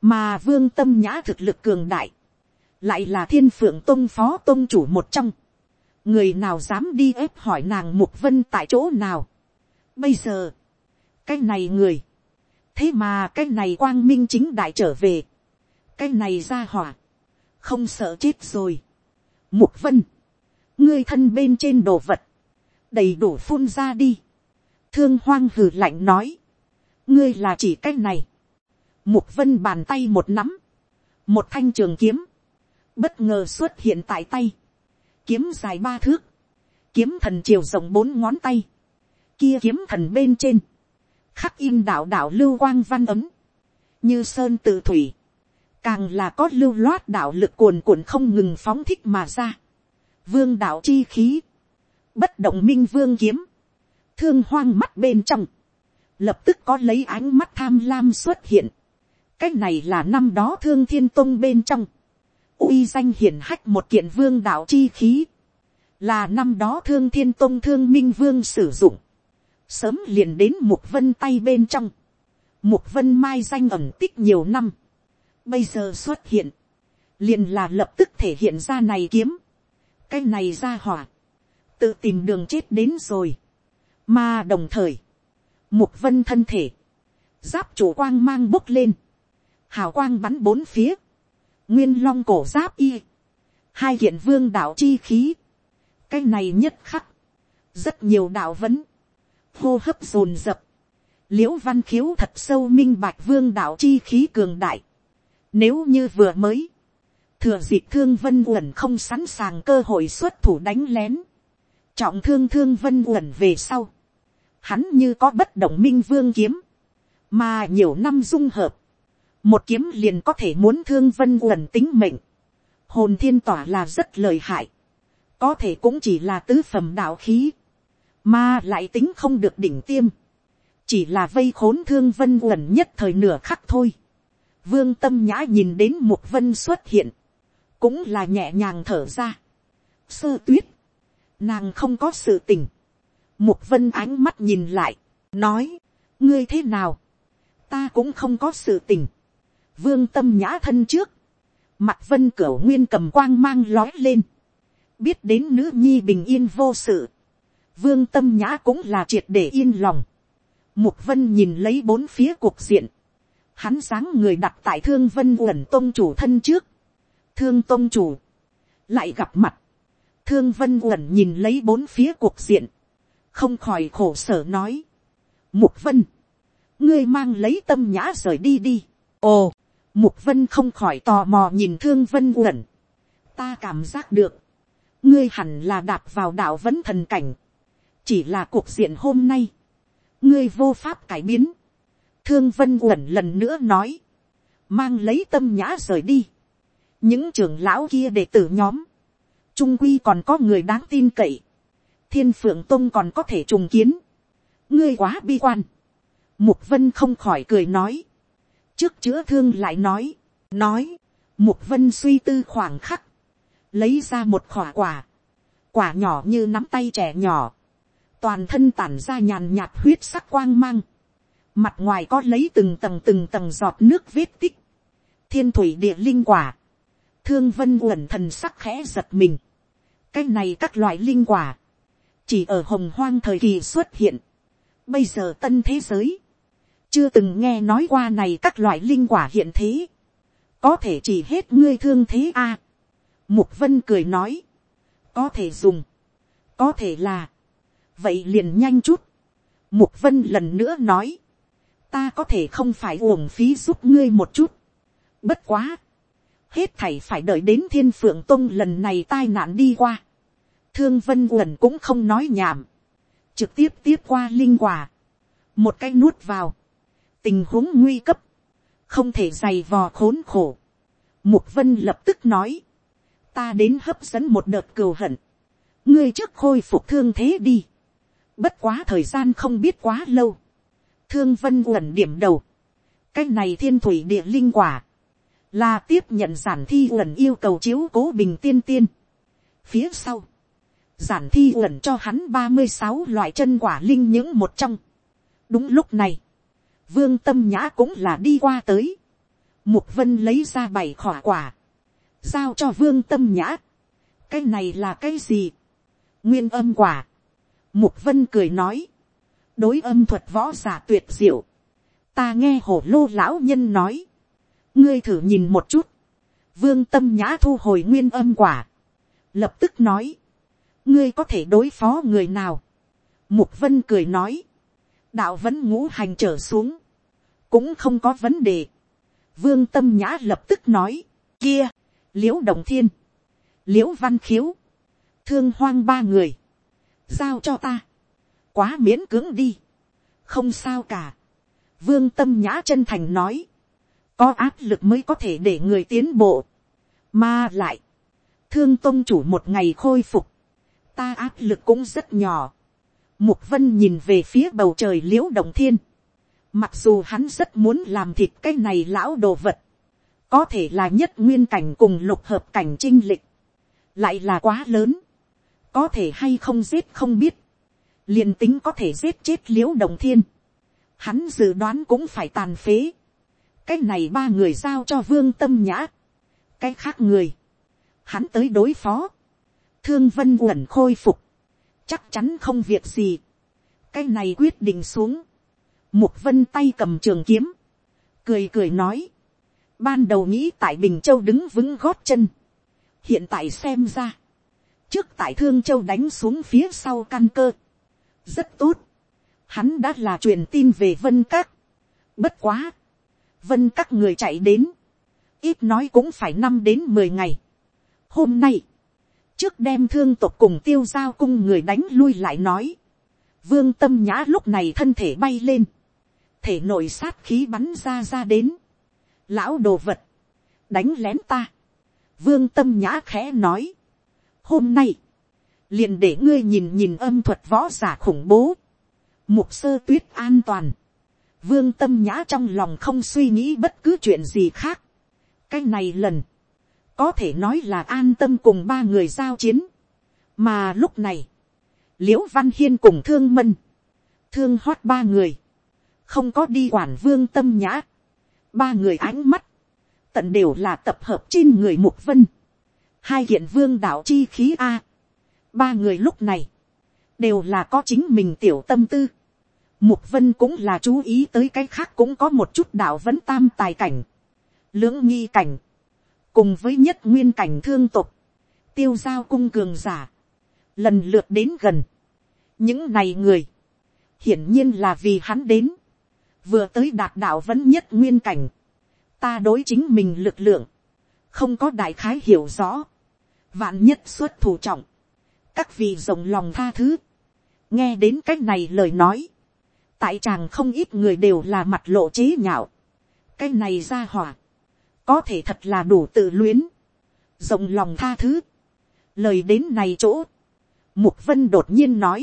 mà vương tâm nhã thực lực cường đại, lại là thiên phượng tôn phó tôn chủ một trong, người nào dám đi ép hỏi nàng mục vân tại chỗ nào. bây giờ, cái này người, thế mà cái này quang minh chính đại trở về, cái này ra hỏa, không sợ chết rồi. mục vân, ngươi thân bên trên đồ vật, đầy đủ phun ra đi. thương hoang hừ lạnh nói, ngươi là chỉ cái này, Mục vân bàn tay một nắm. Một thanh trường kiếm. Bất ngờ xuất hiện tại tay. Kiếm dài ba thước. Kiếm thần chiều rộng bốn ngón tay. Kia kiếm thần bên trên. Khắc in đạo đạo lưu quang văn ấm. Như sơn tự thủy. Càng là có lưu loát đạo lực cuồn cuộn không ngừng phóng thích mà ra. Vương đạo chi khí. Bất động minh vương kiếm. Thương hoang mắt bên trong lập tức có lấy ánh mắt tham lam xuất hiện cái này là năm đó thương thiên tông bên trong, uy danh hiển hách một kiện vương đạo chi khí, là năm đó thương thiên tông thương minh vương sử dụng, sớm liền đến mục vân tay bên trong, mục vân mai danh ẩm tích nhiều năm, bây giờ xuất hiện, liền là lập tức thể hiện ra này kiếm, cái này ra hỏa, tự tìm đường chết đến rồi, mà đồng thời, mục vân thân thể, giáp chủ quang mang bốc lên, hào quang bắn bốn phía, nguyên long cổ giáp y, hai hiện vương đạo chi khí, cái này nhất khắc, rất nhiều đạo vấn, hô hấp dồn dập, l i ễ u văn khiếu thật sâu minh bạch vương đạo chi khí cường đại, nếu như vừa mới, thừa dịp thương vân uẩn không sẵn sàng cơ hội xuất thủ đánh lén, trọng thương thương vân uẩn về sau, hắn như có bất động minh vương kiếm, mà nhiều năm dung hợp, một kiếm liền có thể muốn thương vân uẩn tính mệnh, hồn thiên tỏa là rất lời hại, có thể cũng chỉ là tứ phẩm đạo khí, mà lại tính không được đỉnh tiêm, chỉ là vây khốn thương vân uẩn nhất thời nửa khắc thôi. Vương tâm nhã nhìn đến một vân xuất hiện, cũng là nhẹ nhàng thở ra. Sơ tuyết, nàng không có sự tình, Mục vân ánh mắt nhìn lại, nói, ngươi thế nào, ta cũng không có sự tình. Vương tâm nhã thân trước, mặt vân cửa nguyên cầm quang mang lói lên, biết đến nữ nhi bình yên vô sự, vương tâm nhã cũng là triệt để yên lòng. Mục vân nhìn lấy bốn phía cuộc diện, hắn dáng người đặt tại thương vân uẩn tôn chủ thân trước, thương tôn chủ, lại gặp mặt, thương vân uẩn nhìn lấy bốn phía cuộc diện, không khỏi khổ sở nói, mục vân, ngươi mang lấy tâm nhã rời đi đi, ồ, mục vân không khỏi tò mò nhìn thương vân uẩn, ta cảm giác được, ngươi hẳn là đạp vào đạo vẫn thần cảnh, chỉ là cuộc diện hôm nay, ngươi vô pháp cải biến, thương vân uẩn lần nữa nói, mang lấy tâm nhã rời đi, những trưởng lão kia để tử nhóm, trung quy còn có người đáng tin cậy, thiên phượng tông còn có thể trùng kiến, ngươi quá bi quan, mục vân không khỏi cười nói, trước chữa thương lại nói, nói, mục vân suy tư khoảng khắc, lấy ra một khỏa quả, quả nhỏ như nắm tay trẻ nhỏ, toàn thân tản ra nhàn nhạt huyết sắc quang mang, mặt ngoài có lấy từng tầng từng tầng giọt nước vết tích, thiên thủy địa linh quả, thương vân uẩn thần sắc khẽ giật mình, cái này các loại linh quả, chỉ ở hồng hoang thời kỳ xuất hiện, bây giờ tân thế giới, chưa từng nghe nói qua này các loại linh quả hiện thế, có thể chỉ hết ngươi thương thế a. mục vân cười nói, có thể dùng, có thể là, vậy liền nhanh chút. mục vân lần nữa nói, ta có thể không phải uổng phí giúp ngươi một chút. bất quá, hết thảy phải đợi đến thiên phượng tông lần này tai nạn đi qua. thương vân uẩn cũng không nói nhảm, trực tiếp tiếp qua linh quả, một cái nuốt vào, tình huống nguy cấp, không thể dày vò khốn khổ. Mục vân lập tức nói, ta đến hấp dẫn một đợt cừu hận, ngươi trước khôi phục thương thế đi, bất quá thời gian không biết quá lâu, thương vân uẩn điểm đầu, cái này thiên thủy địa linh quả, là tiếp nhận giản thi uẩn yêu cầu chiếu cố bình tiên tiên. phía sau, giản thi uẩn cho hắn ba mươi sáu loại chân quả linh những một trong. đúng lúc này, vương tâm nhã cũng là đi qua tới. mục vân lấy ra bảy khỏa quả, giao cho vương tâm nhã. cái này là cái gì. nguyên âm quả mục vân cười nói, đối âm thuật võ giả tuyệt diệu. ta nghe hổ lô lão nhân nói, ngươi thử nhìn một chút, vương tâm nhã thu hồi nguyên âm quả, lập tức nói, ngươi có thể đối phó người nào, mục vân cười nói, đạo vẫn ngũ hành trở xuống, cũng không có vấn đề. Vương tâm nhã lập tức nói, kia, Liễu đồng thiên, Liễu văn khiếu, thương hoang ba người, giao cho ta, quá miễn cưỡng đi, không sao cả. Vương tâm nhã chân thành nói, có áp lực mới có thể để người tiến bộ, mà lại, thương tôn chủ một ngày khôi phục, ta áp lực cũng rất nhỏ. Mục vân nhìn về phía bầu trời l i ễ u đồng thiên, Mặc dù hắn rất muốn làm thịt cái này lão đồ vật. Có thể là nhất nguyên cảnh cùng lục hợp cảnh trinh lịch. Lại là quá lớn. Có thể hay không giết không biết. liền tính có thể giết chết liễu đồng thiên. Hắn dự đoán cũng phải tàn phế. Cái này ba người giao cho vương tâm nhã. Cái khác người. Hắn tới đối phó. Thương vân uẩn khôi phục. Chắc chắn không việc gì. Cái này quyết định xuống Mục vân tay cầm trường kiếm. Cười cười nói. Ban đầu nghĩ tại Bình Châu đứng vững gót chân. Hiện tại xem ra. Trước tại Thương Châu đánh xuống phía sau căn cơ. Rất tốt. Hắn đã là truyền tin về Vân Các. Bất quá. Vân Các người chạy đến. Ít nói cũng phải năm đến mười ngày. Hôm nay. Trước đem thương tộc cùng tiêu giao cung người đánh lui lại nói. Vương tâm nhã lúc này thân thể bay lên thể nội sát khí bắn ra ra đến. Lão đồ vật, đánh lén ta. Vương tâm nhã khẽ nói. Hôm nay, liền để ngươi nhìn nhìn âm thuật võ giả khủng bố. Mục sơ tuyết an toàn. Vương tâm nhã trong lòng không suy nghĩ bất cứ chuyện gì khác. Cái này lần, có thể nói là an tâm cùng ba người giao chiến. Mà lúc này, l i ễ u văn hiên cùng thương mân, thương hoát ba người, không có đi quản vương tâm nhã, ba người ánh mắt, tận đều là tập hợp trên người mục vân, hai hiện vương đạo chi khí a, ba người lúc này, đều là có chính mình tiểu tâm tư, mục vân cũng là chú ý tới cái khác cũng có một chút đạo vẫn tam tài cảnh, lưỡng nghi cảnh, cùng với nhất nguyên cảnh thương tục, tiêu giao cung cường giả, lần lượt đến gần, những này người, hiển nhiên là vì hắn đến, vừa tới đạt đạo vẫn nhất nguyên cảnh, ta đối chính mình lực lượng, không có đại khái hiểu rõ, vạn nhất xuất thủ trọng, các vị rộng lòng tha thứ, nghe đến c á c h này lời nói, tại chàng không ít người đều là mặt lộ chế nhạo, cái này ra hỏa, có thể thật là đủ tự luyến, rộng lòng tha thứ, lời đến này chỗ, mục vân đột nhiên nói,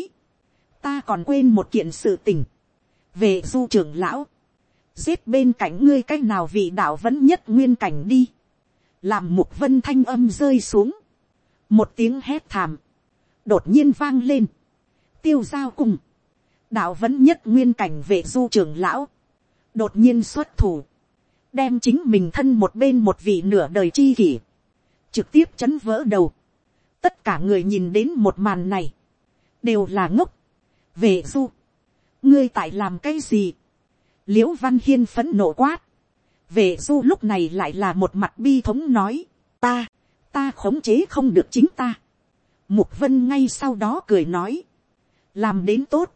ta còn quên một kiện sự tình, về du trưởng lão, giết bên cạnh ngươi cái nào vị đạo vẫn nhất nguyên cảnh đi, làm mục vân thanh âm rơi xuống, một tiếng hét thảm, đột nhiên vang lên, tiêu giao cùng, đạo vẫn nhất nguyên cảnh vệ du trưởng lão, đột nhiên xuất thủ, đem chính mình thân một bên một vị nửa đời chi kỷ, trực tiếp chấn vỡ đầu, tất cả người nhìn đến một màn này, đều là ngốc, về du, ngươi tại làm cái gì, l i ễ u văn hiên phấn nộ quát, về du lúc này lại là một mặt bi thống nói, ta, ta khống chế không được chính ta. Mục vân ngay sau đó cười nói, làm đến tốt,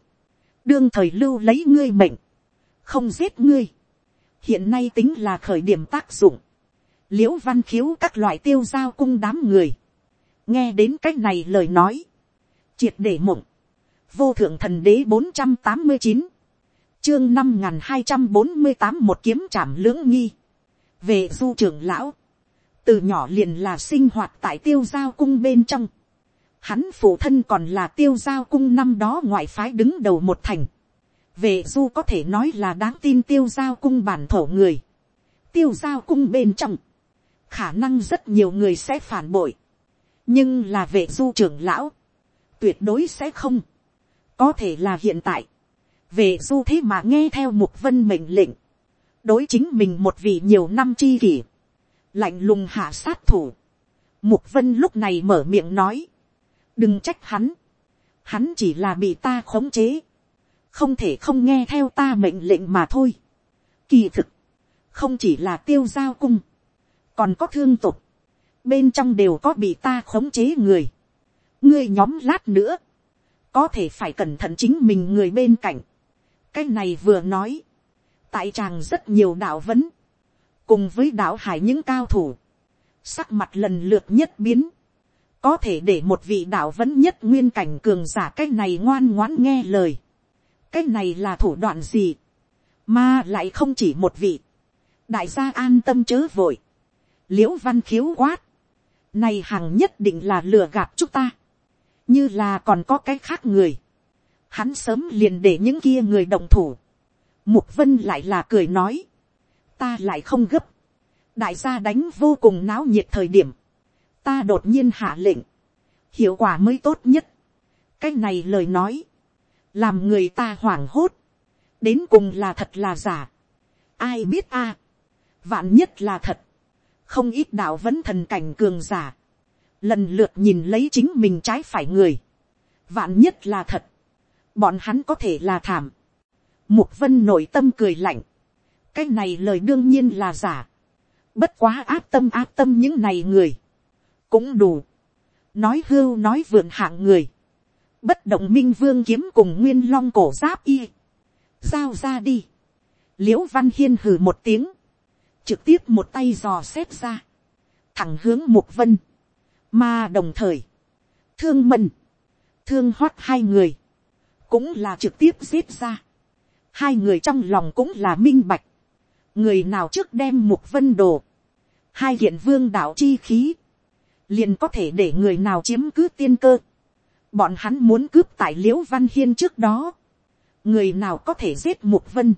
đương thời lưu lấy ngươi mệnh, không giết ngươi, hiện nay tính là khởi điểm tác dụng, l i ễ u văn khiếu các loại tiêu giao cung đám người, nghe đến cách này lời nói, triệt để mộng, vô thượng thần đế bốn trăm tám mươi chín, chương năm n hai trăm bốn mươi tám một kiếm trảm lưỡng nghi, về du trưởng lão, từ nhỏ liền là sinh hoạt tại tiêu giao cung bên trong, hắn phụ thân còn là tiêu giao cung năm đó ngoại phái đứng đầu một thành, vệ du có thể nói là đáng tin tiêu giao cung bản thổ người, tiêu giao cung bên trong, khả năng rất nhiều người sẽ phản bội, nhưng là vệ du trưởng lão, tuyệt đối sẽ không, có thể là hiện tại, vệ du thế mà nghe theo mục vân mệnh lệnh, đối chính mình một vị nhiều năm chi kỷ, lạnh lùng hạ sát thủ. Mục vân lúc này mở miệng nói, đừng trách hắn, hắn chỉ là bị ta khống chế, không thể không nghe theo ta mệnh lệnh mà thôi. Kỳ thực, không chỉ là tiêu giao cung, còn có thương tục, bên trong đều có bị ta khống chế người. ngươi nhóm lát nữa, có thể phải cẩn thận chính mình người bên cạnh. cái này vừa nói, tại chàng rất nhiều đạo vấn, cùng với đạo hải những cao thủ, sắc mặt lần lượt nhất biến, có thể để một vị đạo vẫn nhất nguyên cảnh cường giả cái này ngoan ngoãn nghe lời, cái này là thủ đoạn gì, mà lại không chỉ một vị, đại gia an tâm chớ vội, l i ễ u văn khiếu quát, này hằng nhất định là lừa gạt chúng ta, như là còn có cái khác người, hắn sớm liền để những kia người đồng thủ, mục vân lại là cười nói, ta lại không gấp, đại gia đánh vô cùng náo nhiệt thời điểm, ta đột nhiên hạ lệnh, hiệu quả mới tốt nhất, cái này lời nói, làm người ta hoảng hốt, đến cùng là thật là giả, ai biết a, vạn nhất là thật, không ít đạo vẫn thần cảnh cường giả, lần lượt nhìn lấy chính mình trái phải người, vạn nhất là thật, bọn hắn có thể là thảm, mục vân nội tâm cười lạnh, cái này lời đương nhiên là giả, bất quá áp tâm áp tâm những này người, cũng đủ, nói hưu nói vượn hạng người, bất động minh vương kiếm cùng nguyên long cổ giáp y, giao ra đi, l i ễ u văn hiên hừ một tiếng, trực tiếp một tay dò xếp ra, thẳng hướng mục vân, mà đồng thời, thương mân, thương hoát hai người, cũng là trực tiếp giết ra. Hai người trong lòng cũng là minh bạch. Người nào trước đem mục vân đồ, hai hiện vương đạo chi khí, liền có thể để người nào chiếm cứ tiên cơ. Bọn hắn muốn cướp tại liễu văn hiên trước đó. Người nào có thể giết mục vân.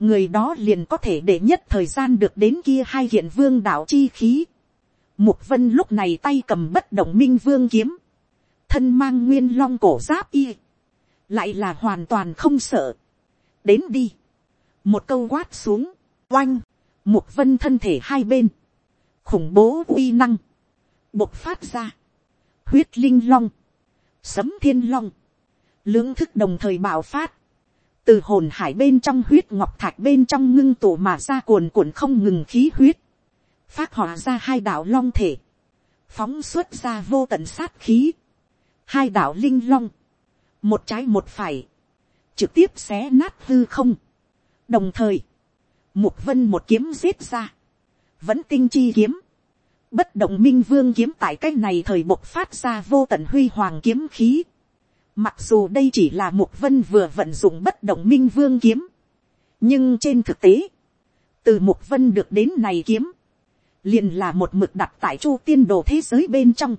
Người đó liền có thể để nhất thời gian được đến kia hai hiện vương đạo chi khí Mục vân lúc này tay cầm bất động minh vương kiếm. thân mang nguyên long cổ giáp y, lại là hoàn toàn không sợ, đến đi, một câu quát xuống, oanh, mục vân thân thể hai bên, khủng bố uy năng, bộc phát ra, huyết linh long, sấm thiên long, lưỡng thức đồng thời bạo phát, từ hồn hải bên trong huyết ngọc thạch bên trong ngưng tụ mà ra cuồn cuộn không ngừng khí huyết, phát họa ra hai đạo long thể, phóng xuất ra vô tận sát khí, hai đạo linh long, một trái một phải, trực tiếp xé nát hư không, đồng thời, mục vân một kiếm giết ra, vẫn tinh chi kiếm, bất động minh vương kiếm tại cái này thời bộc phát ra vô tận huy hoàng kiếm khí, mặc dù đây chỉ là mục vân vừa vận dụng bất động minh vương kiếm, nhưng trên thực tế, từ mục vân được đến này kiếm, liền là một mực đặt tại chu tiên đồ thế giới bên trong,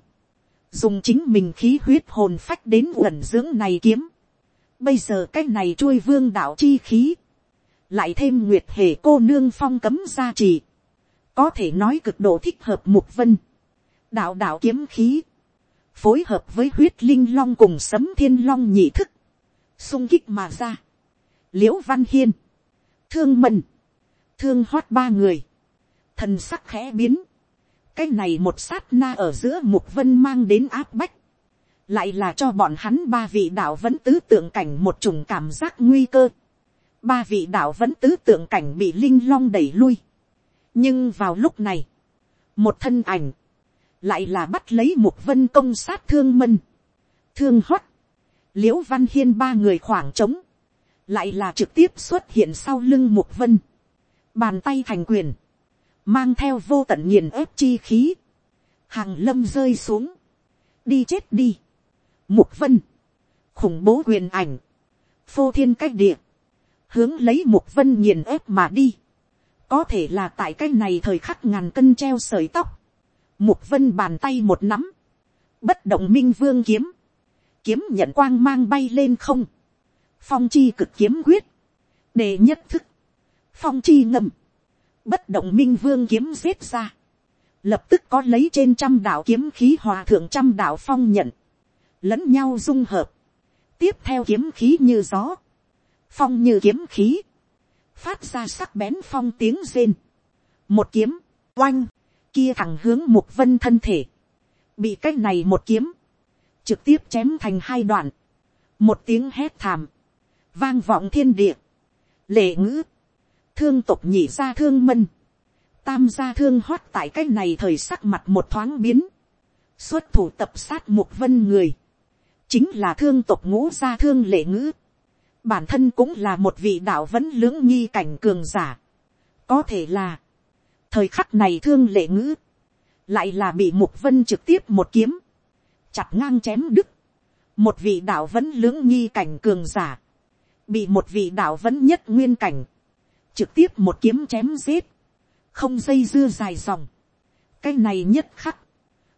dùng chính mình khí huyết hồn phách đến uẩn dưỡng này kiếm. Bây giờ cái này chui vương đạo chi khí, lại thêm nguyệt hề cô nương phong cấm gia trì, có thể nói cực độ thích hợp mục vân, đạo đạo kiếm khí, phối hợp với huyết linh long cùng sấm thiên long nhị thức, sung kích mà ra, liễu văn hiên, thương mần, thương hót ba người, thần sắc khẽ biến, cái này một sát na ở giữa mục vân mang đến áp bách, lại là cho bọn hắn ba vị đạo vẫn tứ tượng cảnh một chủng cảm giác nguy cơ, ba vị đạo vẫn tứ tượng cảnh bị linh long đẩy lui, nhưng vào lúc này, một thân ảnh, lại là bắt lấy mục vân công sát thương mân, thương hót, liễu văn hiên ba người khoảng trống, lại là trực tiếp xuất hiện sau lưng mục vân, bàn tay thành quyền, mang theo vô tận nghiền ép chi khí, hàng lâm rơi xuống, đi chết đi, mục vân, khủng bố quyền ảnh, phô thiên cách địa, hướng lấy mục vân nghiền ép mà đi, có thể là tại cái này thời khắc ngàn cân treo sợi tóc, mục vân bàn tay một nắm, bất động minh vương kiếm, kiếm nhận quang mang bay lên không, phong chi cực kiếm quyết, đề nhất thức, phong chi ngầm, bất động minh vương kiếm giết ra, lập tức có lấy trên trăm đạo kiếm khí hòa thượng trăm đạo phong nhận, lẫn nhau dung hợp, tiếp theo kiếm khí như gió, phong như kiếm khí, phát ra sắc bén phong tiếng rên, một kiếm, oanh, kia thẳng hướng mục vân thân thể, bị cái này một kiếm, trực tiếp chém thành hai đoạn, một tiếng hét thảm, vang vọng thiên địa, lệ ngữ, thương tục nhị ra thương mân, tam gia thương hoát tại cái này thời sắc mặt một thoáng biến, xuất thủ tập sát một vân người, chính là thương tục ngũ gia thương lệ ngữ, bản thân cũng là một vị đạo vẫn lưỡng nghi cảnh cường giả, có thể là, thời khắc này thương lệ ngữ, lại là bị mục vân trực tiếp một kiếm, chặt ngang chém đứt, một vị đạo vẫn lưỡng nghi cảnh cường giả, bị một vị đạo vẫn nhất nguyên cảnh, trực tiếp một kiếm chém giết, không dây dưa dài dòng, cái này nhất khắc,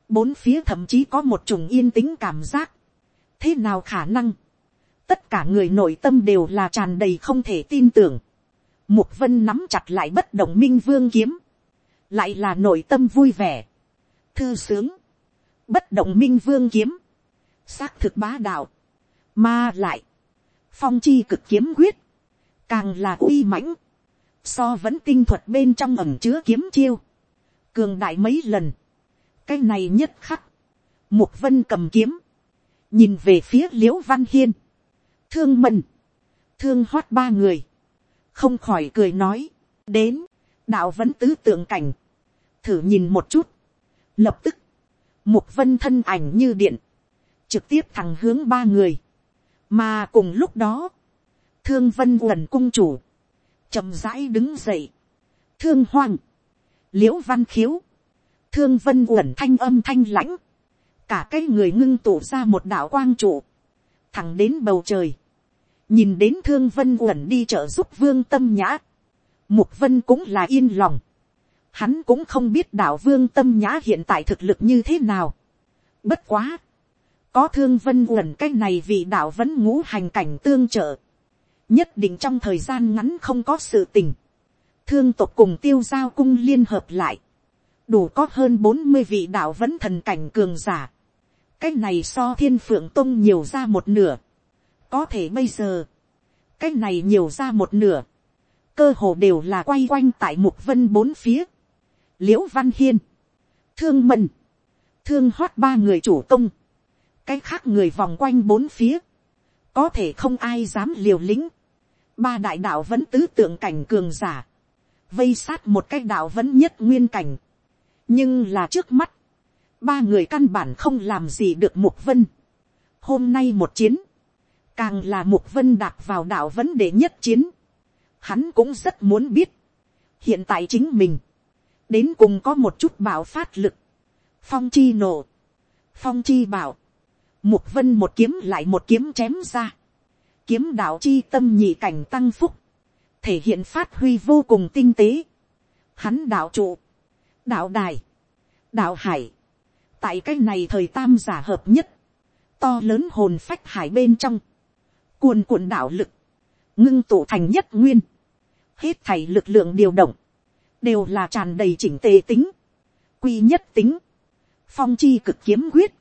bốn phía thậm chí có một chủng yên tĩnh cảm giác, thế nào khả năng, tất cả người nội tâm đều là tràn đầy không thể tin tưởng, mục vân nắm chặt lại bất động minh vương kiếm, lại là nội tâm vui vẻ, thư sướng, bất động minh vương kiếm, xác thực bá đạo, mà lại, phong chi cực kiếm quyết, càng là uy mãnh, so vẫn tinh thuật bên trong ẩm chứa kiếm chiêu, cường đại mấy lần, cái này nhất khắc, mục vân cầm kiếm, nhìn về phía liễu văn hiên, thương mần, thương hoát ba người, không khỏi cười nói, đến, đạo vẫn tứ tượng cảnh, thử nhìn một chút, lập tức, mục vân thân ảnh như điện, trực tiếp thẳng hướng ba người, mà cùng lúc đó, thương vân uẩn cung chủ, chậm rãi đứng dậy, thương hoang, l i ễ u văn khiếu, thương vân uẩn thanh âm thanh lãnh, cả cái người ngưng tụ ra một đạo quang trụ, thẳng đến bầu trời, nhìn đến thương vân uẩn đi trợ giúp vương tâm nhã, mục vân cũng là yên lòng, hắn cũng không biết đạo vương tâm nhã hiện tại thực lực như thế nào. Bất quá, có thương vân uẩn cái này vì đạo vẫn ngũ hành cảnh tương trợ, nhất định trong thời gian ngắn không có sự tình, thương tộc cùng tiêu giao cung liên hợp lại, đủ có hơn bốn mươi vị đạo vẫn thần cảnh cường giả, cái này so thiên phượng tông nhiều ra một nửa, có thể bây giờ, cái này nhiều ra một nửa, cơ hồ đều là quay quanh tại mục vân bốn phía, l i ễ u văn hiên, thương mận, thương hoát ba người chủ công, cái khác người vòng quanh bốn phía, có thể không ai dám liều lĩnh, ba đại đạo vẫn tứ tượng cảnh cường giả, vây sát một cái đạo vẫn nhất nguyên cảnh, nhưng là trước mắt, ba người căn bản không làm gì được mục vân. hôm nay một chiến, càng là mục vân đạp vào đạo vấn đề nhất chiến, hắn cũng rất muốn biết, hiện tại chính mình, đến cùng có một chút bảo phát lực, phong chi nổ, phong chi bảo, mục vân một kiếm lại một kiếm chém ra, kiếm đạo chi tâm nhị cảnh tăng phúc, thể hiện phát huy vô cùng tinh tế, hắn đạo trụ, đạo đài, đạo hải, tại cái này thời tam giả hợp nhất, to lớn hồn phách hải bên trong, cuồn cuộn đạo lực, ngưng tụ thành nhất nguyên, hết thảy lực lượng điều động, đều là tràn đầy chỉnh tề tính, quy nhất tính, phong chi cực kiếm quyết,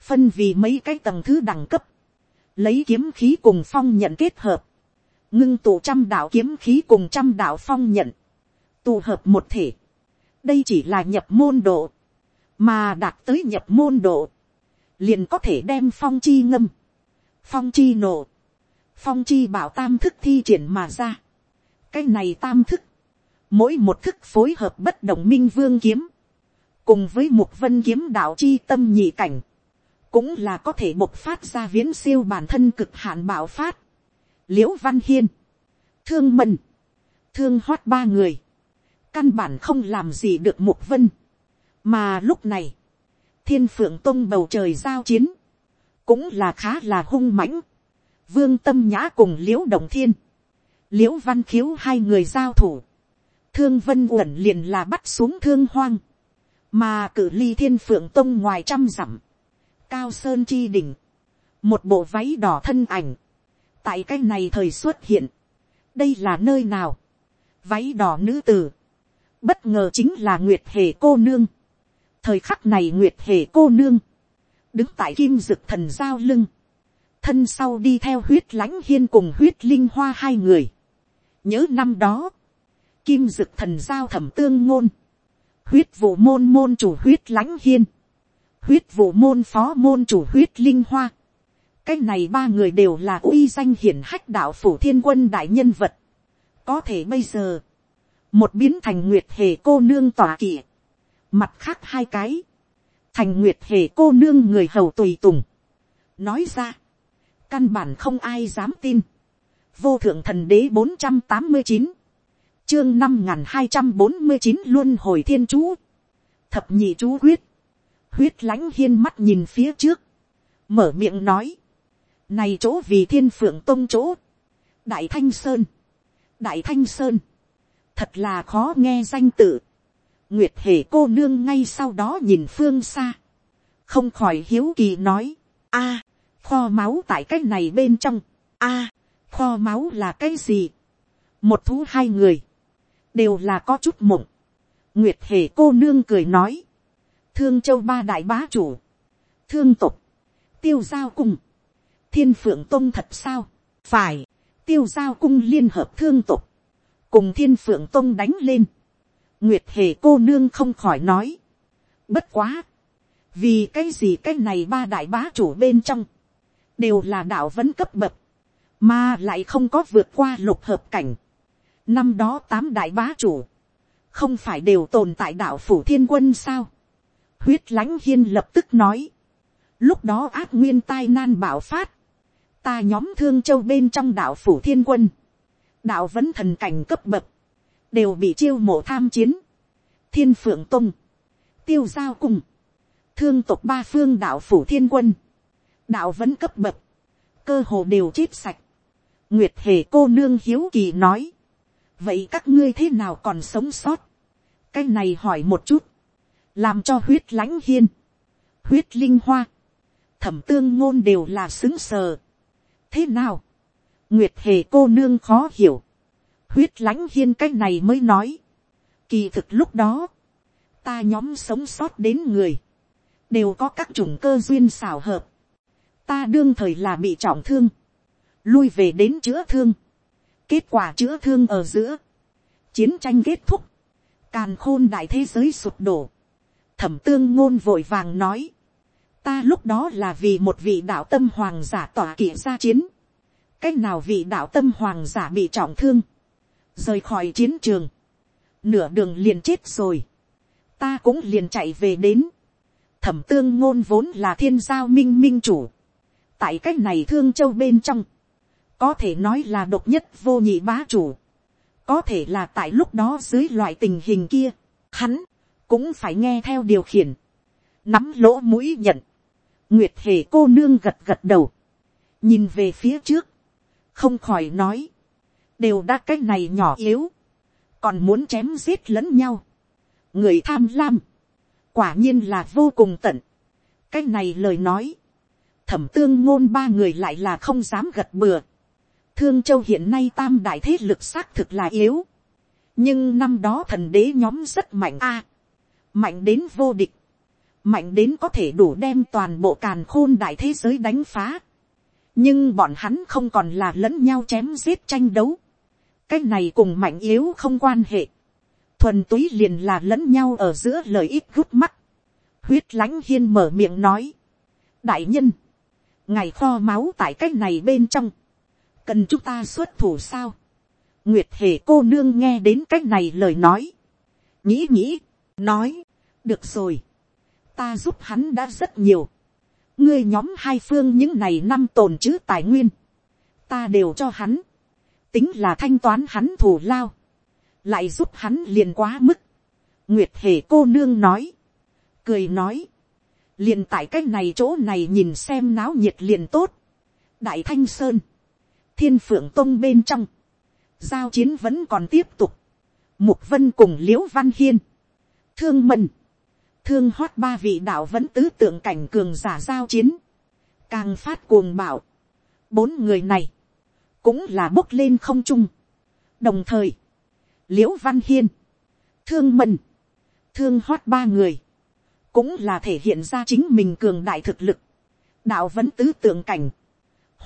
phân vì mấy cái tầng thứ đẳng cấp, lấy kiếm khí cùng phong nhận kết hợp, ngưng tụ trăm đạo kiếm khí cùng trăm đạo phong nhận, tụ hợp một thể, đây chỉ là nhập môn độ, mà đạt tới nhập môn độ, liền có thể đem phong chi ngâm, phong chi nổ, phong chi bảo tam thức thi triển mà ra. cái này tam thức, mỗi một thức phối hợp bất đồng minh vương kiếm, cùng với một vân kiếm đạo chi tâm nhị cảnh, cũng là có thể bộc phát ra viễn siêu bản thân cực hạn bạo phát. l i ễ u văn hiên, thương mần, thương hoát ba người, căn bản không làm gì được một vân, mà lúc này, thiên phượng tông bầu trời giao chiến, cũng là khá là hung mãnh, vương tâm nhã cùng l i ễ u đồng thiên, l i ễ u văn khiếu hai người giao thủ, thương vân uẩn liền là bắt xuống thương hoang, mà cử ly thiên phượng tông ngoài trăm dặm, cao sơn chi đỉnh, một bộ váy đỏ thân ảnh, tại cái này thời xuất hiện, đây là nơi nào, váy đỏ nữ t ử bất ngờ chính là nguyệt hề cô nương, thời khắc này nguyệt hề cô nương, đứng tại kim dực thần giao lưng, thân sau đi theo huyết lãnh hiên cùng huyết linh hoa hai người. nhớ năm đó, kim dực thần giao thẩm tương ngôn, huyết vụ môn môn chủ huyết lãnh hiên, huyết vụ môn phó môn chủ huyết linh hoa. cái này ba người đều là uy danh hiển hách đạo phủ thiên quân đại nhân vật. có thể bây giờ, một biến thành nguyệt hề cô nương tòa kỵ, mặt khác hai cái, thành nguyệt hề cô nương người hầu tùy tùng. nói ra, căn bản không ai dám tin. vô thượng thần đế bốn trăm tám mươi chín, chương năm n g h n hai trăm bốn mươi chín luôn hồi thiên chú, thập nhị chú huyết, huyết lãnh hiên mắt nhìn phía trước, mở miệng nói, này chỗ vì thiên phượng tôn chỗ, đại thanh sơn, đại thanh sơn, thật là khó nghe danh tự, nguyệt hề cô nương ngay sau đó nhìn phương xa, không khỏi hiếu kỳ nói, a, kho máu tại cái này bên trong. a, kho máu là cái gì. một thú hai người, đều là có chút mộng. nguyệt hề cô nương cười nói, thương châu ba đại bá chủ, thương tục, tiêu giao cung, thiên phượng tông thật sao, phải, tiêu giao cung liên hợp thương tục, cùng thiên phượng tông đánh lên, nguyệt hề cô nương không khỏi nói, bất quá, vì cái gì cái này ba đại bá chủ bên trong, đều là đạo vẫn cấp bậc, mà lại không có vượt qua lục hợp cảnh. Năm đó tám đại bá chủ, không phải đều tồn tại đạo phủ thiên quân sao. huyết lãnh hiên lập tức nói, lúc đó ác nguyên tai nan bảo phát, ta nhóm thương châu bên trong đạo phủ thiên quân, đạo vẫn thần cảnh cấp bậc, đều bị chiêu mộ tham chiến, thiên phượng tông, tiêu giao cùng, thương tộc ba phương đạo phủ thiên quân, đạo vẫn cấp bậc, cơ hồ đều chết sạch. nguyệt hề cô nương hiếu kỳ nói, vậy các ngươi thế nào còn sống sót, cái này hỏi một chút, làm cho huyết lãnh hiên, huyết linh hoa, thẩm tương ngôn đều là xứng sờ. thế nào, nguyệt hề cô nương khó hiểu, huyết lãnh hiên cái này mới nói, kỳ thực lúc đó, ta nhóm sống sót đến người, đều có các chủng cơ duyên xào hợp, ta đương thời là bị trọng thương, lui về đến chữa thương, kết quả chữa thương ở giữa, chiến tranh kết thúc, càn khôn đại thế giới sụp đổ, thẩm tương ngôn vội vàng nói, ta lúc đó là vì một vị đạo tâm hoàng giả tỏa kỵ ra chiến, cách nào vị đạo tâm hoàng giả bị trọng thương, rời khỏi chiến trường, nửa đường liền chết rồi, ta cũng liền chạy về đến, thẩm tương ngôn vốn là thiên giao minh minh chủ, tại cái này thương châu bên trong, có thể nói là độc nhất vô nhị bá chủ, có thể là tại lúc đó dưới loại tình hình kia, hắn cũng phải nghe theo điều khiển, nắm lỗ mũi nhận, nguyệt hề cô nương gật gật đầu, nhìn về phía trước, không khỏi nói, đều đã cái này nhỏ yếu, còn muốn chém giết lẫn nhau, người tham lam, quả nhiên là vô cùng tận, cái này lời nói, thẩm tương ngôn ba người lại là không dám gật bừa, thương châu hiện nay tam đại thế lực xác thực là yếu, nhưng năm đó thần đế nhóm rất mạnh a, mạnh đến vô địch, mạnh đến có thể đủ đem toàn bộ càn khôn đại thế giới đánh phá, nhưng bọn hắn không còn là lẫn nhau chém giết tranh đấu, cái này cùng mạnh yếu không quan hệ, thuần túy liền là lẫn nhau ở giữa lợi ích gút mắt, huyết lãnh hiên mở miệng nói, đại nhân, ngày kho máu tại cái này bên trong, cần chúng ta xuất thủ sao, nguyệt hề cô nương nghe đến cái này lời nói, nghĩ nghĩ, nói, được rồi, ta giúp hắn đã rất nhiều, ngươi nhóm hai phương những này năm tồn chữ tài nguyên, ta đều cho hắn, tính là thanh toán hắn thù lao, lại giúp hắn liền quá mức. nguyệt hề cô nương nói, cười nói, liền tại cái này chỗ này nhìn xem náo nhiệt liền tốt. đại thanh sơn, thiên phượng tông bên trong, giao chiến vẫn còn tiếp tục, mục vân cùng l i ễ u văn hiên, thương mần, thương hoát ba vị đạo vẫn tứ tượng cảnh cường giả giao chiến, càng phát cuồng bảo, bốn người này, cũng là bốc lên không trung, đồng thời, l i ễ u văn hiên, thương mần, thương hoát ba người, cũng là thể hiện ra chính mình cường đại thực lực. đạo vẫn tứ tượng cảnh,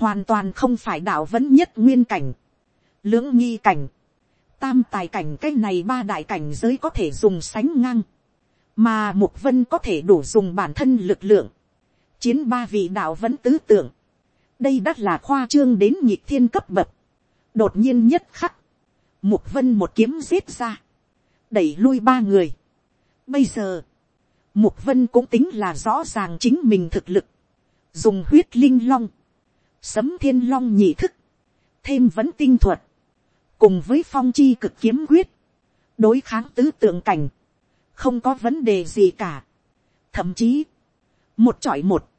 hoàn toàn không phải đạo vẫn nhất nguyên cảnh, lưỡng nghi cảnh, tam tài cảnh cái này ba đại cảnh giới có thể dùng sánh ngang, mà mục vân có thể đủ dùng bản thân lực lượng, chiến ba vị đạo vẫn tứ tượng, đây đắt là khoa trương đến nhịp thiên cấp bậc, đột nhiên nhất khắc, mục vân một kiếm giết ra, đẩy lui ba người. Bây giờ, Mục vân cũng tính là rõ ràng chính mình thực lực. Dùng huyết linh long. Sấm thiên long nhị thức. Thêm vẫn tinh thuật. Cùng với phong chi cực kiếm quyết. Đối kháng tứ tượng cảnh. Không có vấn đề gì cả. Thậm chí. Một chọi một.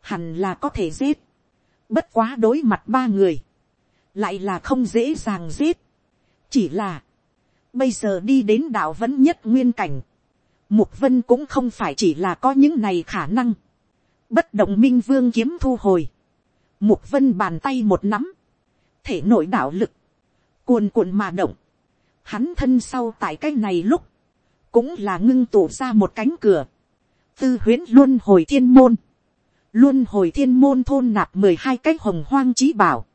Hẳn là có thể giết. Bất quá đối mặt ba người. Lại là không dễ dàng giết. Chỉ là. Bây giờ đi đến đảo vẫn nhất nguyên cảnh Mục vân cũng không phải chỉ là có những này khả năng. Bất động minh vương kiếm thu hồi. Mục vân bàn tay một nắm. Thể nội đạo lực. Cuồn cuộn mà động. Hắn thân sau tại cái này lúc. Cũng là ngưng tụ ra một cánh cửa. Tư huyến luôn hồi thiên môn. Luôn hồi thiên môn thôn nạp mười hai cái hồng hoang trí bảo.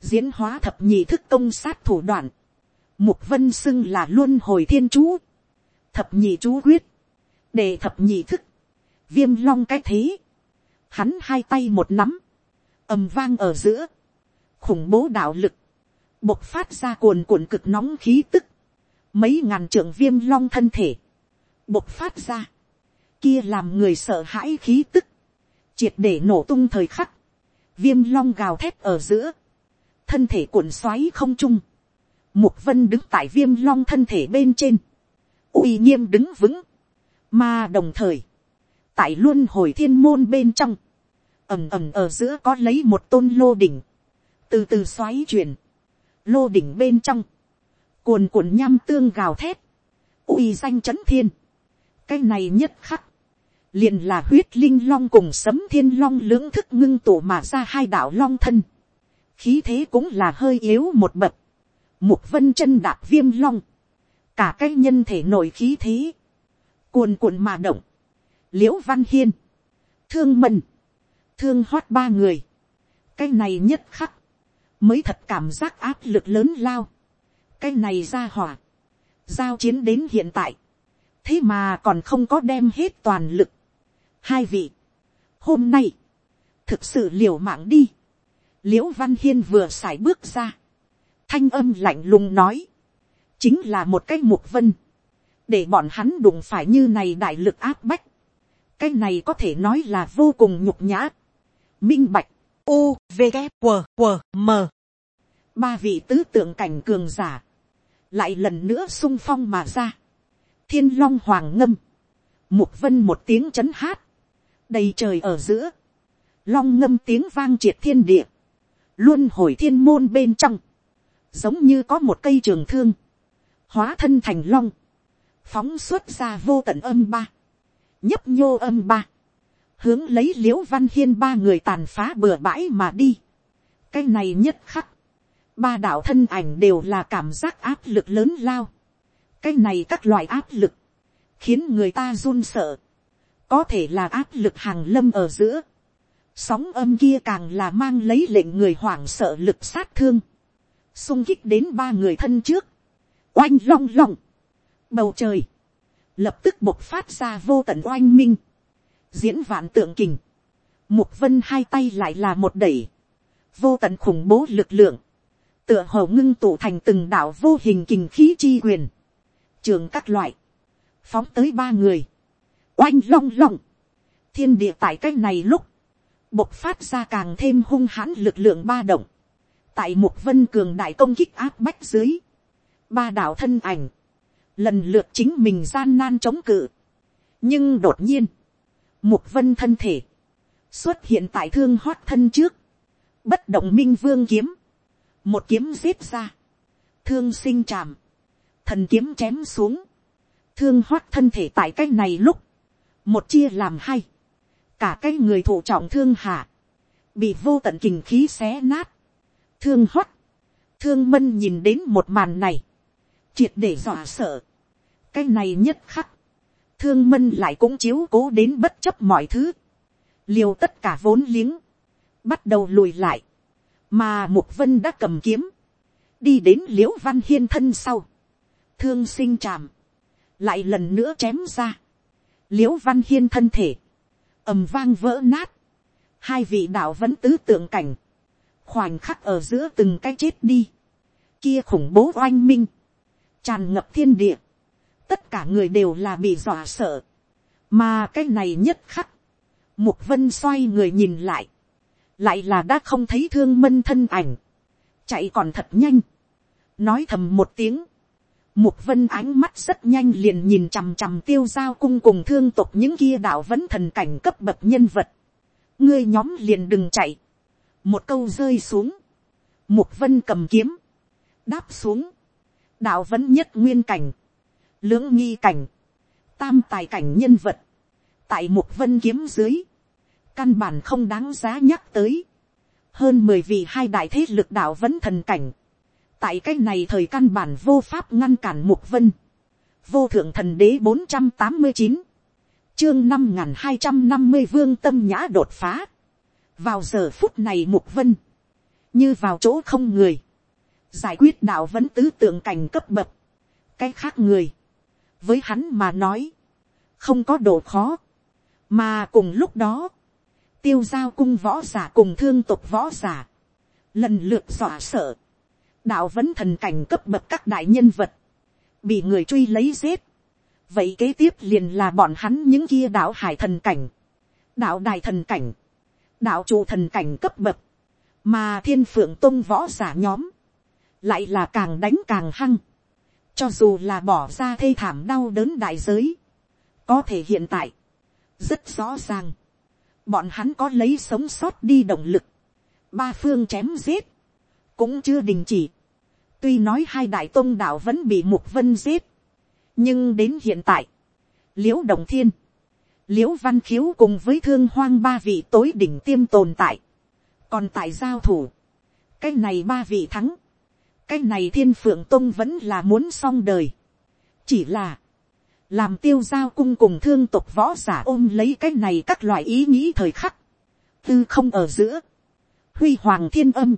Diễn hóa thập nhị thức công sát thủ đoạn. Mục vân xưng là luôn hồi thiên chú. Thập nhị chú quyết, để thập nhị thức, viêm long cái thế, hắn hai tay một nắm, ầm vang ở giữa, khủng bố đạo lực, bộc phát ra cuồn cuộn cực nóng khí tức, mấy ngàn trưởng viêm long thân thể, bộc phát ra, kia làm người sợ hãi khí tức, triệt để nổ tung thời khắc, viêm long gào thét ở giữa, thân thể cuộn xoáy không trung, mục vân đứng tại viêm long thân thể bên trên, uy nghiêm đứng vững, mà đồng thời, tại luôn hồi thiên môn bên trong, ầm ầm ở giữa có lấy một tôn lô đỉnh, từ từ xoáy chuyển, lô đỉnh bên trong, cuồn cuộn nham tương gào thét, uy danh c h ấ n thiên, cái này nhất khắc, liền là huyết linh long cùng sấm thiên long lưỡng thức ngưng tụ mà ra hai đạo long thân, khí thế cũng là hơi yếu một bậc, mục vân chân đạp viêm long, cả cái nhân thể nội khí thế, cuồn cuộn mà động, l i ễ u văn hiên, thương mân, thương hoát ba người, cái này nhất khắc, mới thật cảm giác áp lực lớn lao, cái này ra hỏa, giao chiến đến hiện tại, thế mà còn không có đem hết toàn lực hai vị, hôm nay, thực sự liều mạng đi, l i ễ u văn hiên vừa x à i bước ra, thanh âm lạnh lùng nói, chính là một cái mục vân, để bọn hắn đụng phải như này đại lực áp bách, cái này có thể nói là vô cùng nhục nhã, minh bạch, u v g q q m. Ba vị tứ tượng cảnh cường giả, lại lần nữa sung phong mà ra, thiên long hoàng ngâm, mục vân một tiếng c h ấ n hát, đầy trời ở giữa, long ngâm tiếng vang triệt thiên địa, luôn hồi thiên môn bên trong, giống như có một cây trường thương, hóa thân thành long, phóng xuất ra vô tận âm ba, nhấp nhô âm ba, hướng lấy l i ễ u văn hiên ba người tàn phá bừa bãi mà đi. cái này nhất khắc, ba đạo thân ảnh đều là cảm giác áp lực lớn lao. cái này các loại áp lực, khiến người ta run sợ, có thể là áp lực hàng lâm ở giữa, Sóng âm kia càng là mang lấy lệnh người hoảng sợ lực sát thương. Xung kích đến ba người thân trước. Oanh long long. Bầu trời. Lập tức bộc phát ra vô tận oanh minh. Diễn vạn tượng kình. Mục vân hai tay lại là một đẩy. Vô tận khủng bố lực lượng. Tựa hồ ngưng tụ thành từng đảo vô hình kình khí chi quyền. Trường các loại. Phóng tới ba người. Oanh long long. Thiên địa tại cách này lúc bộc phát ra càng thêm hung hãn lực lượng ba động, tại một vân cường đại công kích áp bách dưới, ba đạo thân ảnh, lần lượt chính mình gian nan chống cự, nhưng đột nhiên, một vân thân thể, xuất hiện tại thương hót thân trước, bất động minh vương kiếm, một kiếm giết ra, thương sinh tràm, thần kiếm chém xuống, thương hót thân thể tại cái này lúc, một chia làm hai, cả cái người thụ trọng thương hạ, bị vô tận kình khí xé nát, thương hoắt, thương mân nhìn đến một màn này, triệt để dọa sợ, cái này nhất khắc, thương mân lại cũng chiếu cố đến bất chấp mọi thứ, liều tất cả vốn liếng, bắt đầu lùi lại, mà mục vân đã cầm kiếm, đi đến l i ễ u văn hiên thân sau, thương sinh tràm, lại lần nữa chém ra, l i ễ u văn hiên thân thể, ầm vang vỡ nát, hai vị đạo vẫn tứ tượng cảnh, khoảnh khắc ở giữa từng cái chết đi, kia khủng bố oanh minh, tràn ngập thiên địa, tất cả người đều là bị dọa sợ, mà cái này nhất khắc, mục vân xoay người nhìn lại, lại là đã không thấy thương mân thân ảnh, chạy còn thật nhanh, nói thầm một tiếng, Mục vân ánh mắt rất nhanh liền nhìn chằm chằm tiêu giao cung cùng thương tục những kia đạo vẫn thần cảnh cấp bậc nhân vật. Ngươi nhóm liền đừng chạy. Một câu rơi xuống. Mục vân cầm kiếm. Đáp xuống. Đạo vẫn nhất nguyên cảnh. Lưỡng nghi cảnh. Tam tài cảnh nhân vật. Tại mục vân kiếm dưới. Căn bản không đáng giá nhắc tới. Hơn mười vị hai đại thế lực đạo vẫn thần cảnh tại cái này thời căn bản vô pháp ngăn cản mục vân, vô thượng thần đế bốn trăm tám mươi chín, chương năm n g h n hai trăm năm mươi vương tâm nhã đột phá, vào giờ phút này mục vân, như vào chỗ không người, giải quyết đạo vẫn tứ tượng cảnh cấp bậc, cái khác người, với hắn mà nói, không có độ khó, mà cùng lúc đó, tiêu giao cung võ giả cùng thương tục võ giả, lần lượt dọa sợ, đạo vẫn thần cảnh cấp bậc các đại nhân vật, bị người truy lấy giết. vậy kế tiếp liền là bọn hắn những kia đạo hải thần cảnh, đạo đài thần cảnh, đạo trụ thần cảnh cấp bậc, mà thiên phượng tôn võ giả nhóm, lại là càng đánh càng hăng, cho dù là bỏ ra thê thảm đau đớn đại giới, có thể hiện tại, rất rõ ràng, bọn hắn có lấy sống sót đi động lực, ba phương chém giết, cũng chưa đình chỉ. Tuy nói hai đại tôn đạo vẫn bị mục vân giết. Nhưng đến hiện tại, liễu đồng thiên, liễu văn khiếu cùng với thương hoang ba vị tối đỉnh tiêm tồn tại. Còn tại giao thủ, cái này ba vị thắng. Cái này thiên phượng tôn vẫn là muốn xong đời. Chỉ là, làm tiêu giao cung cùng thương tục võ giả ôm lấy cái này các loại ý nghĩ thời khắc, tư không ở giữa, huy hoàng thiên âm,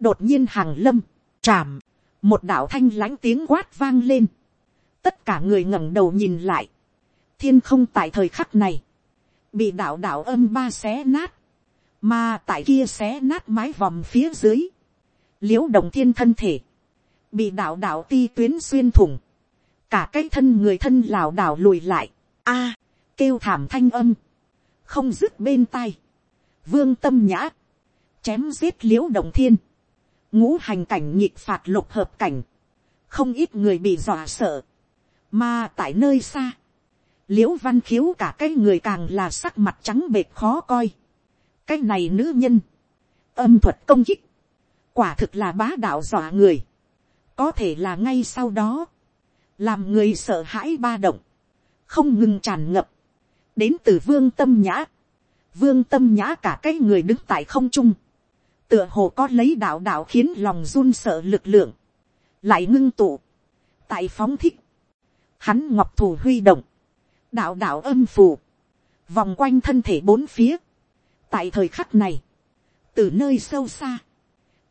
đột nhiên hàng lâm, trảm một đạo thanh lãnh tiếng quát vang lên, tất cả người ngẩng đầu nhìn lại, thiên không tại thời khắc này, bị đạo đạo âm ba xé nát, mà tại kia xé nát mái vòm phía dưới, l i ễ u đồng thiên thân thể, bị đạo đạo ti tuyến xuyên thủng, cả cái thân người thân lảo đảo lùi lại, a, kêu thảm thanh âm, không dứt bên tai, vương tâm nhã, chém giết l i ễ u đồng thiên, ngũ hành cảnh nhịp phạt lục hợp cảnh, không ít người bị dọa sợ, mà tại nơi xa, l i ễ u văn khiếu cả cái người càng là sắc mặt trắng bệt khó coi, cái này nữ nhân, âm thuật công kích, quả thực là bá đạo dọa người, có thể là ngay sau đó, làm người sợ hãi ba động, không ngừng tràn ngập, đến từ vương tâm nhã, vương tâm nhã cả cái người đứng tại không trung, tựa hồ có lấy đạo đạo khiến lòng run sợ lực lượng, lại ngưng tụ, tại phóng thích, hắn ngọc thủ huy động, đạo đạo âm phù, vòng quanh thân thể bốn phía, tại thời khắc này, từ nơi sâu xa,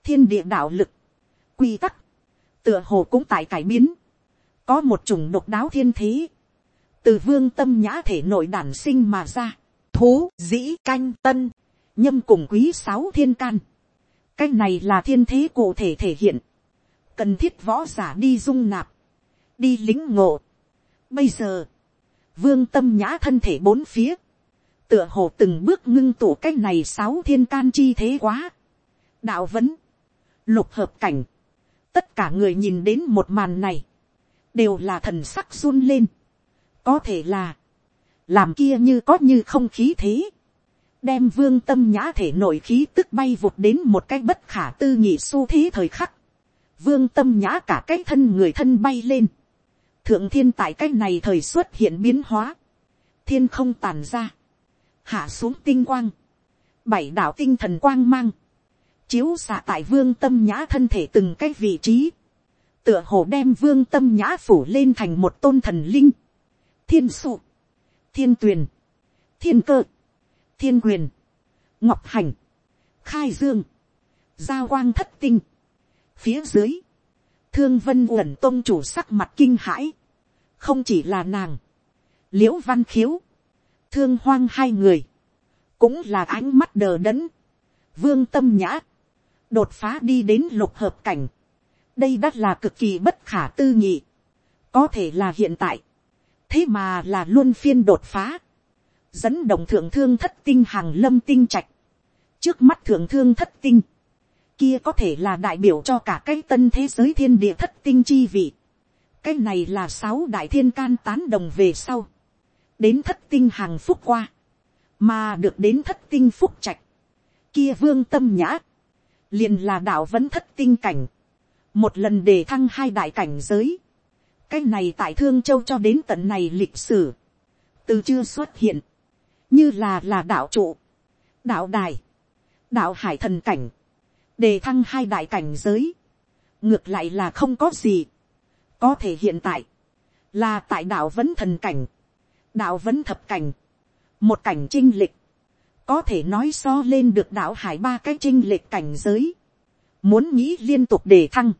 thiên địa đạo lực, quy tắc, tựa hồ cũng tại cải biến, có một chủng độc đáo thiên thế, từ vương tâm nhã thể nội đản sinh mà ra, thú dĩ canh tân, nhâm cùng quý sáu thiên can, cái này là thiên thế cụ thể thể hiện, cần thiết võ giả đi dung nạp, đi lính ngộ. Bây giờ, vương tâm nhã thân thể bốn phía, tựa hồ từng bước ngưng tụ cái này sáu thiên can chi thế quá. đạo vấn, lục hợp cảnh, tất cả người nhìn đến một màn này, đều là thần sắc run lên. có thể là, làm kia như có như không khí thế, đem vương tâm nhã thể nội khí tức bay vụt đến một cái bất khả tư nghị xu thế thời khắc. Vương tâm nhã cả cái thân người thân bay lên. Thượng thiên tại cái này thời xuất hiện biến hóa. Thiên không tàn ra. Hạ xuống tinh quang. Bảy đảo tinh thần quang mang. Chiếu xạ tại vương tâm nhã thân thể từng cái vị trí. Tựa hồ đem vương tâm nhã phủ lên thành một tôn thần linh. Thiên sụ. Thiên tuyền. Thiên cơ thiên quyền, ngọc hành, khai dương, giao quang thất tinh, phía dưới, thương vân uẩn tôn chủ sắc mặt kinh hãi, không chỉ là nàng, l i ễ u văn khiếu, thương hoang hai người, cũng là ánh mắt đờ đẫn, vương tâm nhã, đột phá đi đến lục hợp cảnh, đây đã là cực kỳ bất khả tư nghị, có thể là hiện tại, thế mà là luôn phiên đột phá, dẫn động thượng thương thất tinh hàng lâm tinh trạch, trước mắt thượng thương thất tinh, kia có thể là đại biểu cho cả cái tân thế giới thiên địa thất tinh chi vị, cái này là sáu đại thiên can tán đồng về sau, đến thất tinh hàng phúc qua, mà được đến thất tinh phúc trạch, kia vương tâm nhã, liền là đạo vẫn thất tinh cảnh, một lần đề thăng hai đại cảnh giới, cái này tại thương châu cho đến tận này lịch sử, từ chưa xuất hiện, như là là đạo trụ, đạo đài, đạo hải thần cảnh, đề thăng hai đại cảnh giới, ngược lại là không có gì, có thể hiện tại, là tại đạo vẫn thần cảnh, đạo vẫn thập cảnh, một cảnh trinh lịch, có thể nói so lên được đạo hải ba cái trinh lịch cảnh giới, muốn nghĩ liên tục đề thăng,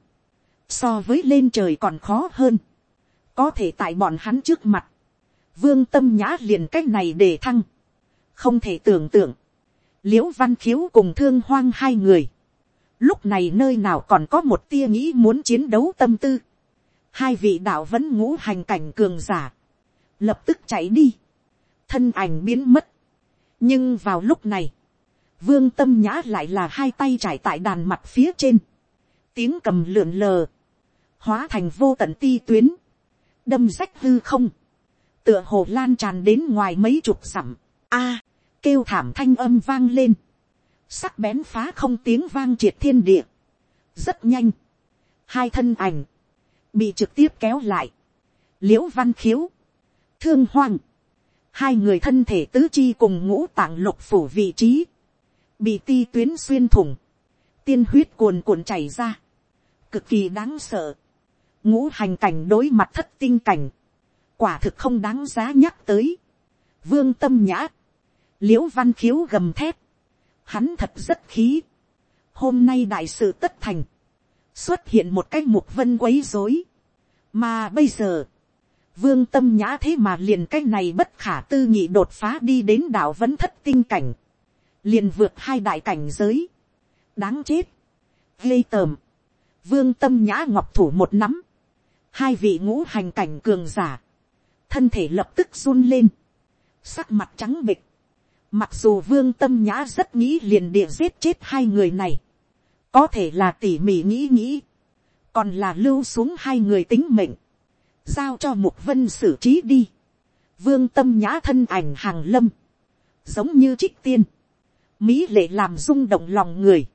so với lên trời còn khó hơn, có thể tại bọn hắn trước mặt, vương tâm nhã liền cái này đề thăng, không thể tưởng tượng, l i ễ u văn khiếu cùng thương hoang hai người, lúc này nơi nào còn có một tia nghĩ muốn chiến đấu tâm tư, hai vị đạo vẫn ngũ hành cảnh cường giả, lập tức chạy đi, thân ảnh biến mất, nhưng vào lúc này, vương tâm nhã lại là hai tay trải tại đàn mặt phía trên, tiếng cầm lượn lờ, hóa thành vô tận ti tuyến, đâm rách hư không, tựa hồ lan tràn đến ngoài mấy chục dặm, a, kêu thảm thanh âm vang lên, sắc bén phá không tiếng vang triệt thiên địa, rất nhanh, hai thân ảnh, bị trực tiếp kéo lại, l i ễ u văn khiếu, thương hoang, hai người thân thể tứ chi cùng ngũ tạng lục phủ vị trí, bị ti tuyến xuyên thủng, tiên huyết cuồn cuộn chảy ra, cực kỳ đáng sợ, ngũ hành cảnh đối mặt thất tinh cảnh, quả thực không đáng giá nhắc tới. vương tâm nhã, l i ễ u văn khiếu gầm thép, hắn thật rất khí. hôm nay đại sự tất thành, xuất hiện một cái mục vân quấy dối, mà bây giờ, vương tâm nhã thế mà liền cái này bất khả tư nghị đột phá đi đến đảo vẫn thất tinh cảnh, liền vượt hai đại cảnh giới, đáng chết, ghê tởm, vương tâm nhã ngọc thủ một nắm, hai vị ngũ hành cảnh cường giả, thân thể lập tức run lên, sắc mặt trắng bịch, mặc dù vương tâm nhã rất nghĩ liền địa giết chết hai người này, có thể là tỉ mỉ nghĩ nghĩ, còn là lưu xuống hai người tính mệnh, giao cho mục vân xử trí đi, vương tâm nhã thân ảnh hàng lâm, giống như trích tiên, mỹ lệ làm rung động lòng người,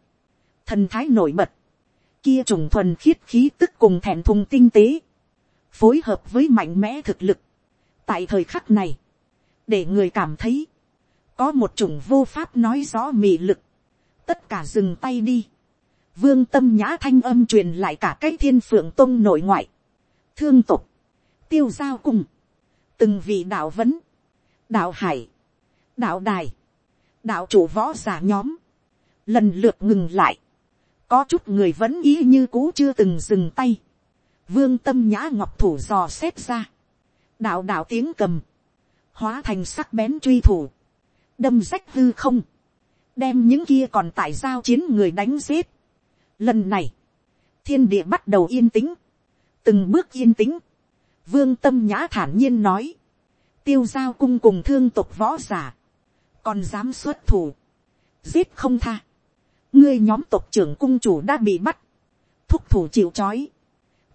thần thái nổi bật, kia trùng thuần khiết khí tức cùng thẹn thùng tinh tế, phối hợp với mạnh mẽ thực lực, tại thời khắc này, để người cảm thấy, có một chủng vô pháp nói rõ mị lực, tất cả dừng tay đi, vương tâm nhã thanh âm truyền lại cả cái thiên phượng tông nội ngoại, thương tục, tiêu giao cùng, từng vị đạo vấn, đạo hải, đạo đài, đạo chủ võ giả nhóm, lần lượt ngừng lại, có chút người vẫn ý như cũ chưa từng dừng tay, vương tâm nhã ngọc thủ dò xét ra, đạo đạo tiếng cầm, hóa thành sắc bén truy thủ, đâm rách hư không, đem những kia còn tại giao chiến người đánh giết. Lần này, thiên địa bắt đầu yên tĩnh, từng bước yên tĩnh, vương tâm nhã thản nhiên nói, tiêu giao cung cùng thương tục võ giả, còn dám xuất thủ, giết không tha, ngươi nhóm tộc trưởng cung chủ đã bị bắt, thúc thủ chịu c h ó i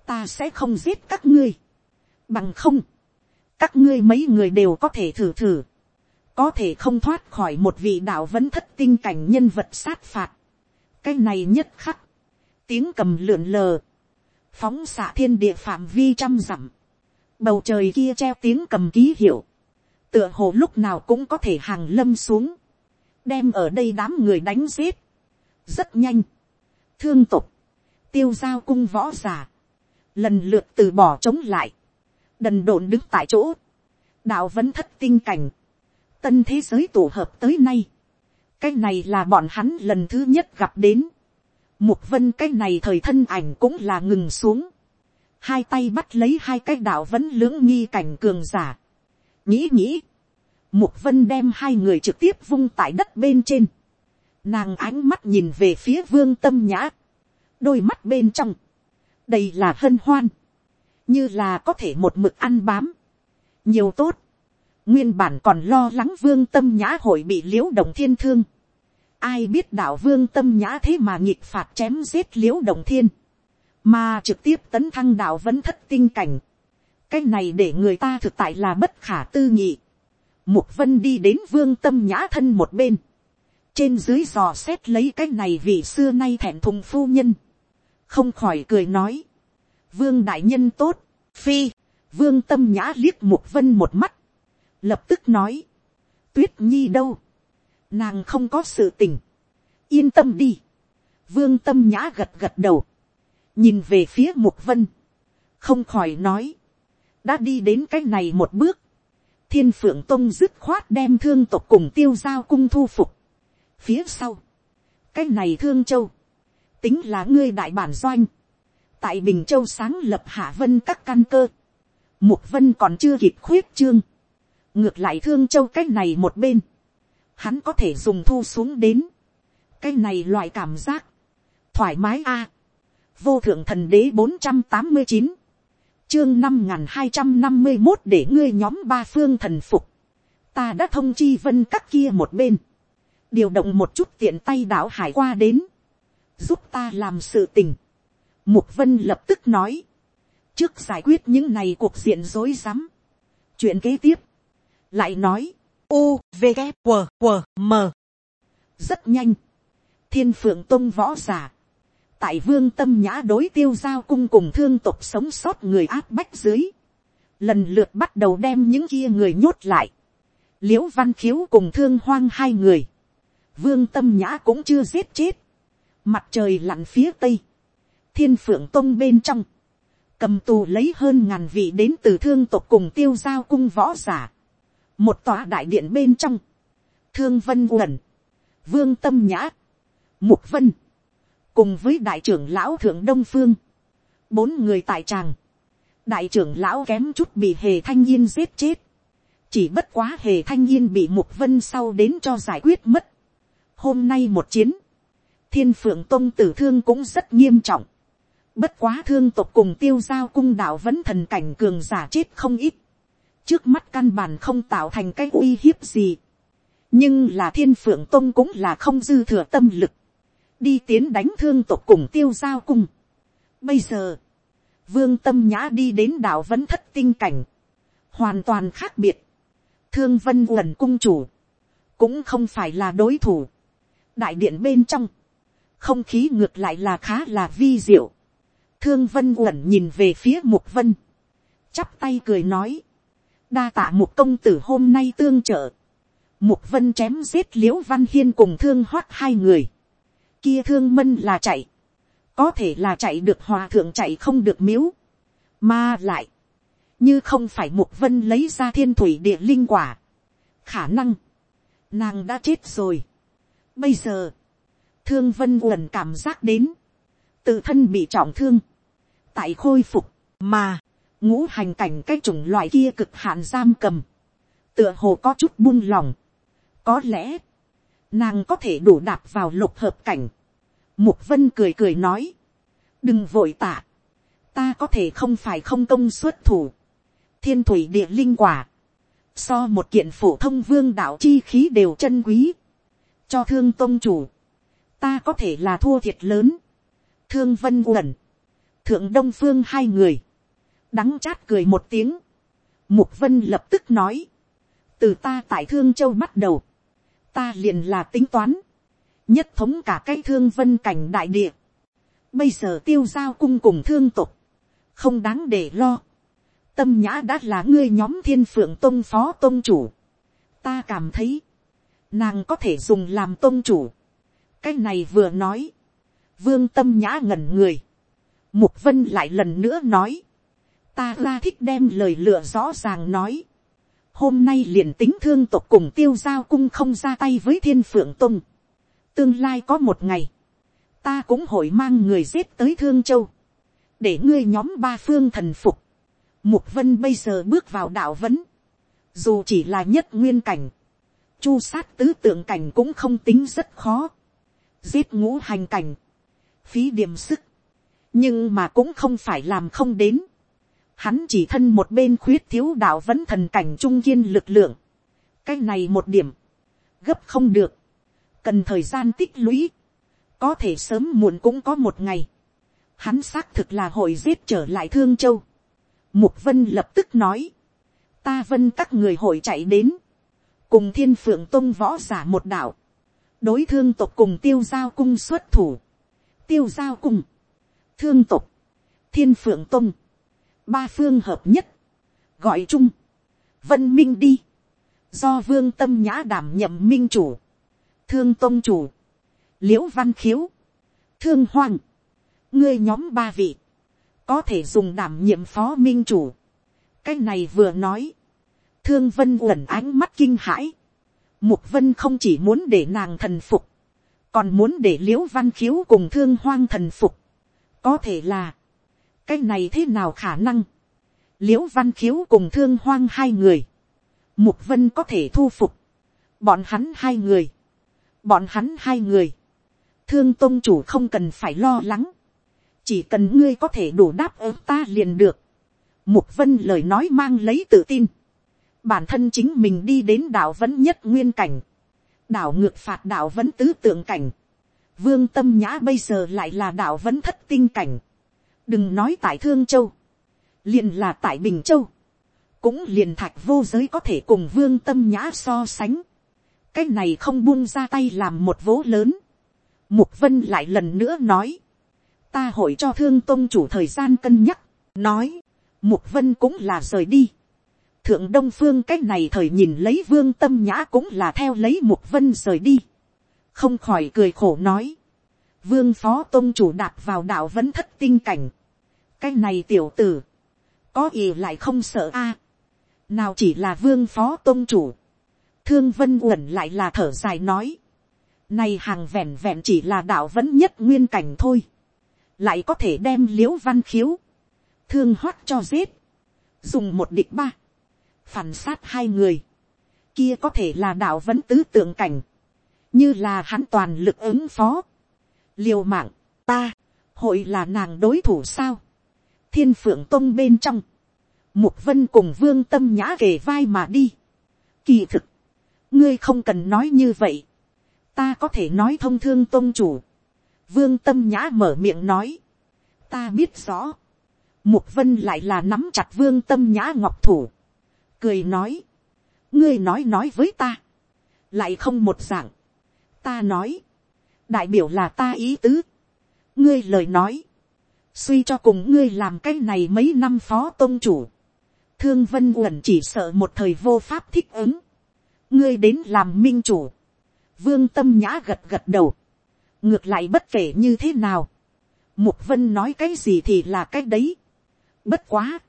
ta sẽ không giết các ngươi, bằng không, các ngươi mấy người đều có thể thử thử, có thể không thoát khỏi một vị đạo vẫn thất tinh cảnh nhân vật sát phạt. cái này nhất khắc, tiếng cầm lượn lờ, phóng xạ thiên địa phạm vi trăm dặm, bầu trời kia treo tiếng cầm ký hiệu, tựa hồ lúc nào cũng có thể hàng lâm xuống, đem ở đây đám người đánh giết, rất nhanh, thương tục, tiêu giao cung võ g i ả lần lượt từ bỏ chống lại, đần độn đứng tại chỗ, đạo vẫn thất tinh cảnh, tân thế giới tổ hợp tới nay, cái này là bọn hắn lần thứ nhất gặp đến, mục vân cái này thời thân ảnh cũng là ngừng xuống, hai tay bắt lấy hai cái đạo vẫn lưỡng nghi cảnh cường giả, nghĩ nghĩ, mục vân đem hai người trực tiếp vung tại đất bên trên, nàng ánh mắt nhìn về phía vương tâm nhã, đôi mắt bên trong, đây là hân hoan, như là có thể một mực ăn bám, nhiều tốt, nguyên bản còn lo lắng vương tâm nhã hội bị l i ễ u đồng thiên thương, ai biết đạo vương tâm nhã thế mà nghịch phạt chém giết l i ễ u đồng thiên, mà trực tiếp tấn thăng đạo vẫn thất tinh cảnh, cái này để người ta thực tại là bất khả tư nghị, mục vân đi đến vương tâm nhã thân một bên, trên dưới dò xét lấy cái này vì xưa nay thẹn thùng phu nhân, không khỏi cười nói, vương đại nhân tốt, phi, vương tâm nhã liếc mục vân một mắt, lập tức nói, tuyết nhi đâu, nàng không có sự tình, yên tâm đi, vương tâm nhã gật gật đầu, nhìn về phía mục vân, không khỏi nói, đã đi đến cái này một bước, thiên phượng tông dứt khoát đem thương tộc cùng tiêu giao cung thu phục, phía sau, cái này thương châu, tính là ngươi đại bản doanh, tại bình châu sáng lập hạ vân các căn cơ, mục vân còn chưa kịp khuyết trương, ngược lại thương châu cái này một bên, hắn có thể dùng thu xuống đến, cái này loại cảm giác, thoải mái a, vô thượng thần đế bốn trăm tám mươi chín, chương năm n g h n hai trăm năm mươi một để ngươi nhóm ba phương thần phục, ta đã thông chi vân các kia một bên, điều động một chút tiện tay đảo hải qua đến, giúp ta làm sự tình, Mục Vân lập tức nói. Trước giải quyết những này cuộc diện rối rắm. Chuyện kế tiếp. Lại nói. U, V, K, q, q, M. Rất nhanh. Thiên phượng tông võ giả. Tại vương tâm nhã đối tiêu giao cung cùng thương tục sống sót người áp bách dưới. Lần lượt bắt đầu đem những kia người nhốt lại. Liễu văn khiếu cùng thương hoang hai người. Vương tâm nhã cũng chưa giết chết. Mặt trời lặn phía tây thiên phượng tông bên trong, cầm tù lấy hơn ngàn vị đến từ thương tộc cùng tiêu giao cung võ giả, một tòa đại điện bên trong, thương vân uẩn, vương tâm nhã, mục vân, cùng với đại trưởng lão thượng đông phương, bốn người tại tràng, đại trưởng lão kém chút bị hề thanh yên giết chết, chỉ bất quá hề thanh yên bị mục vân sau đến cho giải quyết mất. hôm nay một chiến, thiên phượng tôn tử thương cũng rất nghiêm trọng, bất quá thương tộc cùng tiêu giao cung đạo vẫn thần cảnh cường giả chết không ít, trước mắt căn bản không tạo thành cái uy hiếp gì, nhưng là thiên phượng tôn cũng là không dư thừa tâm lực, đi tiến đánh thương tộc cùng tiêu giao cung. Bây giờ, vương tâm nhã đi đến đảo vẫn thất tinh cảnh, hoàn toàn khác biệt. thương vân uẩn cung chủ, cũng không phải là đối thủ. đại điện bên trong, không khí ngược lại là khá là vi diệu. thương vân uẩn nhìn về phía mục vân, chắp tay cười nói, đa tạ mục công tử hôm nay tương trợ, mục vân chém giết l i ễ u văn hiên cùng thương hoát hai người, kia thương mân là chạy, có thể là chạy được hòa thượng chạy không được miếu, mà lại, như không phải mục vân lấy ra thiên thủy địa linh quả, khả năng, nàng đã chết rồi. Bây giờ, thương vân uẩn cảm giác đến, tự thân bị trọng thương, tại khôi phục, mà, ngũ hành cảnh cái chủng loại kia cực hạn giam cầm, tựa hồ có chút buông lòng, có lẽ, nàng có thể đủ đạp vào lục hợp cảnh, Mục vân cười cười nói. Đừng vội tạ. Ta có thể không phải không công xuất thủ. Thiên thủy địa linh quả. So một kiện phổ thông vương đạo chi khí đều chân quý. Cho thương tôn chủ. Ta có thể là thua thiệt lớn. Thương vân uẩn. Thượng đông phương hai người. Đắng chát cười một tiếng. Mục vân lập tức nói. Từ ta tại Thương Châu bắt đầu. Ta liền là tính toán nhất thống cả cái thương vân cảnh đại địa. Bây giờ tiêu giao cung cùng thương tục, không đáng để lo. Tâm nhã đã là ngươi nhóm thiên phượng tôn phó tôn chủ. Ta cảm thấy, nàng có thể dùng làm tôn chủ. cái này vừa nói, vương tâm nhã ngẩn người. Mục vân lại lần nữa nói, ta ra thích đem lời lựa rõ ràng nói. Hôm nay liền tính thương tộc cùng tiêu giao cung không ra tay với thiên phượng tông tương lai có một ngày, ta cũng hội mang người giết tới thương châu, để ngươi nhóm ba phương thần phục. Mục vân bây giờ bước vào đạo vấn, dù chỉ là nhất nguyên cảnh, chu sát tứ tượng cảnh cũng không tính rất khó, giết ngũ hành cảnh, phí điểm sức, nhưng mà cũng không phải làm không đến. Hắn chỉ thân một bên khuyết thiếu đạo vẫn thần cảnh trung kiên lực lượng. cái này một điểm, gấp không được. Cần thời gian tích lũy, có thể sớm muộn cũng có một ngày, hắn xác thực là hội giết trở lại thương châu. Mục vân lập tức nói, ta vân các người hội chạy đến, cùng thiên phượng tôn võ giả một đạo, đối thương tộc cùng tiêu giao cung xuất thủ, tiêu giao cung, thương tộc, thiên phượng tôn, ba phương hợp nhất, gọi chung, vân minh đi, do vương tâm nhã đảm nhậm minh chủ, thương tôn chủ, l i ễ u văn khiếu, thương hoang, ngươi nhóm ba vị, có thể dùng đảm nhiệm phó minh chủ. cái này vừa nói, thương vân uẩn ánh mắt kinh hãi, mục vân không chỉ muốn để nàng thần phục, còn muốn để l i ễ u văn khiếu cùng thương hoang thần phục. có thể là, cái này thế nào khả năng, l i ễ u văn khiếu cùng thương hoang hai người, mục vân có thể thu phục, bọn hắn hai người, bọn hắn hai người, thương tôn chủ không cần phải lo lắng, chỉ cần ngươi có thể đủ đáp ứng ta liền được. Mục vân lời nói mang lấy tự tin, bản thân chính mình đi đến đảo vẫn nhất nguyên cảnh, đảo ngược phạt đảo vẫn tứ tượng cảnh, vương tâm nhã bây giờ lại là đảo vẫn thất tinh cảnh, đừng nói tại thương châu, liền là tại bình châu, cũng liền thạch vô giới có thể cùng vương tâm nhã so sánh, cái này không buông ra tay làm một vố lớn. Mục vân lại lần nữa nói. Ta hội cho thương tôn chủ thời gian cân nhắc. Nói. Mục vân cũng là rời đi. Thượng Đông Phương cái này thời nhìn lấy vương tâm nhã cũng là theo lấy Mục vân rời đi. Không khỏi cười khổ nói. Vương phó tôn chủ đạp vào đạo vẫn thất tinh cảnh cái này tiểu tử, có ý lại không sợ a, nào chỉ là vương phó tôn chủ, thương vân uẩn lại là thở dài nói, này hàng vẹn vẹn chỉ là đạo vẫn nhất nguyên cảnh thôi, lại có thể đem l i ễ u văn khiếu, thương hoắt cho giết, dùng một địch ba, phản sát hai người, kia có thể là đạo vẫn tứ tượng cảnh, như là hắn toàn lực ứng phó, liều mạng, ta, hội là nàng đối thủ sao, thiên phượng tông bên trong, mục vân cùng vương tâm nhã kề vai mà đi, kỳ thực, ngươi không cần nói như vậy, ta có thể nói thông thương tôn chủ, Vương tâm nhã mở miệng nói. Ta biết rõ. Mục vân lại là nắm chặt vương tâm nhã ngọc thủ. Cười nói. Ngươi nói nói với ta. Lại không một dạng. Ta nói. Đại biểu là ta ý tứ. Ngươi lời nói. Suy cho cùng ngươi làm cái này mấy năm phó tôn chủ. Thương Vân Uẩn chỉ sợ một thời vô pháp thích ứng. Ngươi đến làm minh chủ. Vương Tâm Nhã gật gật đầu ngược lại bất kể như thế nào, mục vân nói cái gì thì là cái đấy. bất quá,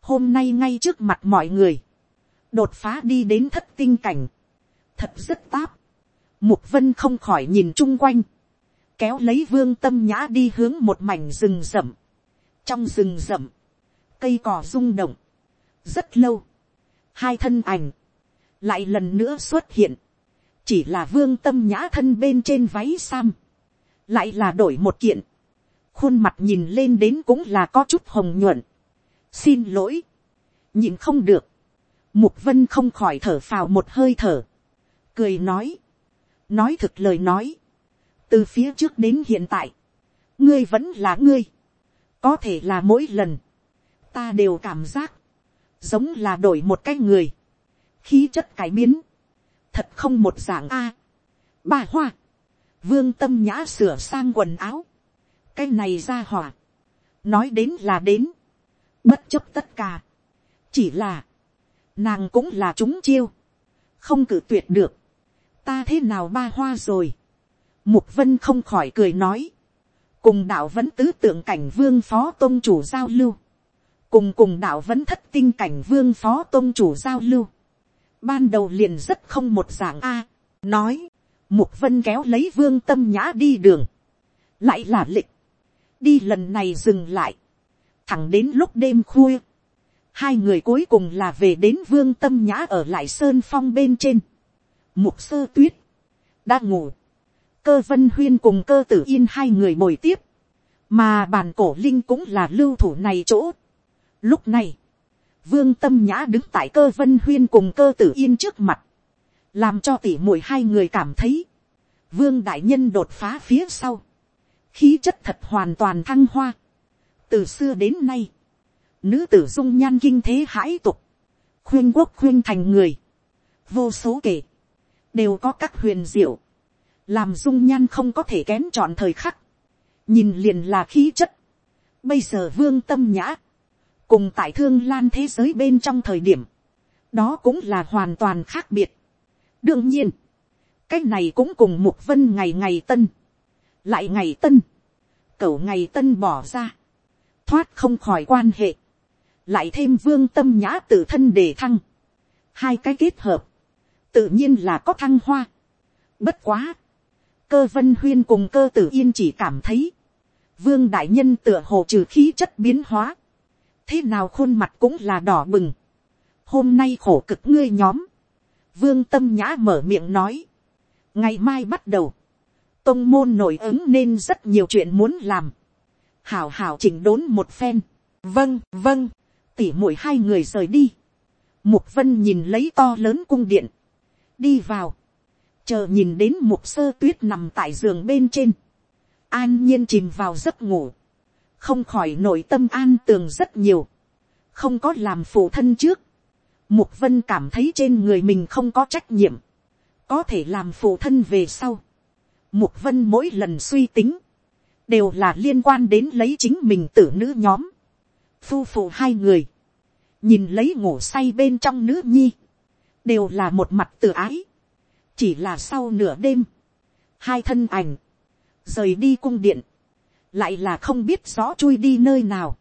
hôm nay ngay trước mặt mọi người, đột phá đi đến thất tinh cảnh, thật rất táp, mục vân không khỏi nhìn chung quanh, kéo lấy vương tâm nhã đi hướng một mảnh rừng rậm, trong rừng rậm, cây cỏ rung động, rất lâu, hai thân ảnh, lại lần nữa xuất hiện, chỉ là vương tâm nhã thân bên trên váy sam, lại là đổi một kiện, khuôn mặt nhìn lên đến cũng là có chút hồng nhuận, xin lỗi, nhìn không được, mục vân không khỏi thở phào một hơi thở, cười nói, nói thực lời nói, từ phía trước đến hiện tại, ngươi vẫn là ngươi, có thể là mỗi lần, ta đều cảm giác, giống là đổi một cái người, khí chất cải biến, thật không một dạng a. ba hoa, vương tâm nhã sửa sang quần áo, cái này ra hỏa, nói đến là đến, bất chấp tất cả, chỉ là, nàng cũng là chúng chiêu, không cử tuyệt được, ta thế nào ba hoa rồi, mục vân không khỏi cười nói, cùng đạo vẫn tứ tượng cảnh vương phó tôn chủ giao lưu, cùng cùng đạo vẫn thất tinh cảnh vương phó tôn chủ giao lưu, ban đầu liền rất không một dạng a, nói, mục vân kéo lấy vương tâm nhã đi đường, lại là lịch, đi lần này dừng lại, thẳng đến lúc đêm khuya, hai người cuối cùng là về đến vương tâm nhã ở lại sơn phong bên trên, mục sơ tuyết, đang ngủ, cơ vân huyên cùng cơ tử yên hai người bồi tiếp, mà bàn cổ linh cũng là lưu thủ này chỗ. Lúc này, vương tâm nhã đứng tại cơ vân huyên cùng cơ tử yên trước mặt, làm cho tỉ mũi hai người cảm thấy, vương đại nhân đột phá phía sau, khí chất thật hoàn toàn thăng hoa, từ xưa đến nay, nữ tử dung nhan kinh thế hãi tục, khuyên quốc khuyên thành người, vô số kể, đều có các huyền diệu, làm dung nhan không có thể kén chọn thời khắc, nhìn liền là khí chất. Bây giờ vương tâm nhã, cùng tại thương lan thế giới bên trong thời điểm, đó cũng là hoàn toàn khác biệt. Đương nhiên, cái này cũng cùng mục vân ngày ngày tân, lại ngày tân, cẩu ngày tân bỏ ra, thoát không khỏi quan hệ, lại thêm vương tâm nhã tự thân đề thăng, hai cái kết hợp, tự nhiên là có thăng hoa. Bất quá, cơ vân huyên cùng cơ tử yên chỉ cảm thấy, vương đại nhân tựa hồ trừ khí chất biến hóa, thế nào khuôn mặt cũng là đỏ bừng, hôm nay khổ cực ngươi nhóm, vương tâm nhã mở miệng nói, ngày mai bắt đầu, tông môn nổi ứng nên rất nhiều chuyện muốn làm, hảo hảo chỉnh đốn một phen, vâng vâng, tỉ mỗi hai người rời đi, mục vân nhìn lấy to lớn cung điện, đi vào, chờ nhìn đến mục sơ tuyết nằm tại giường bên trên, an nhiên chìm vào giấc ngủ, không khỏi nội tâm an tường rất nhiều, không có làm phụ thân trước, Mục vân cảm thấy trên người mình không có trách nhiệm. Có thể làm phụ thân về sau. Mục vân mỗi lần suy tính. Đều là liên quan đến lấy chính mình tử nữ nhóm. Phu phụ hai người. Nhìn lấy ngủ say bên trong nữ nhi. Đều là một mặt tự ái. Chỉ là sau nửa đêm. Hai thân ảnh. Rời đi cung điện. Lại là không biết rõ chui đi nơi nào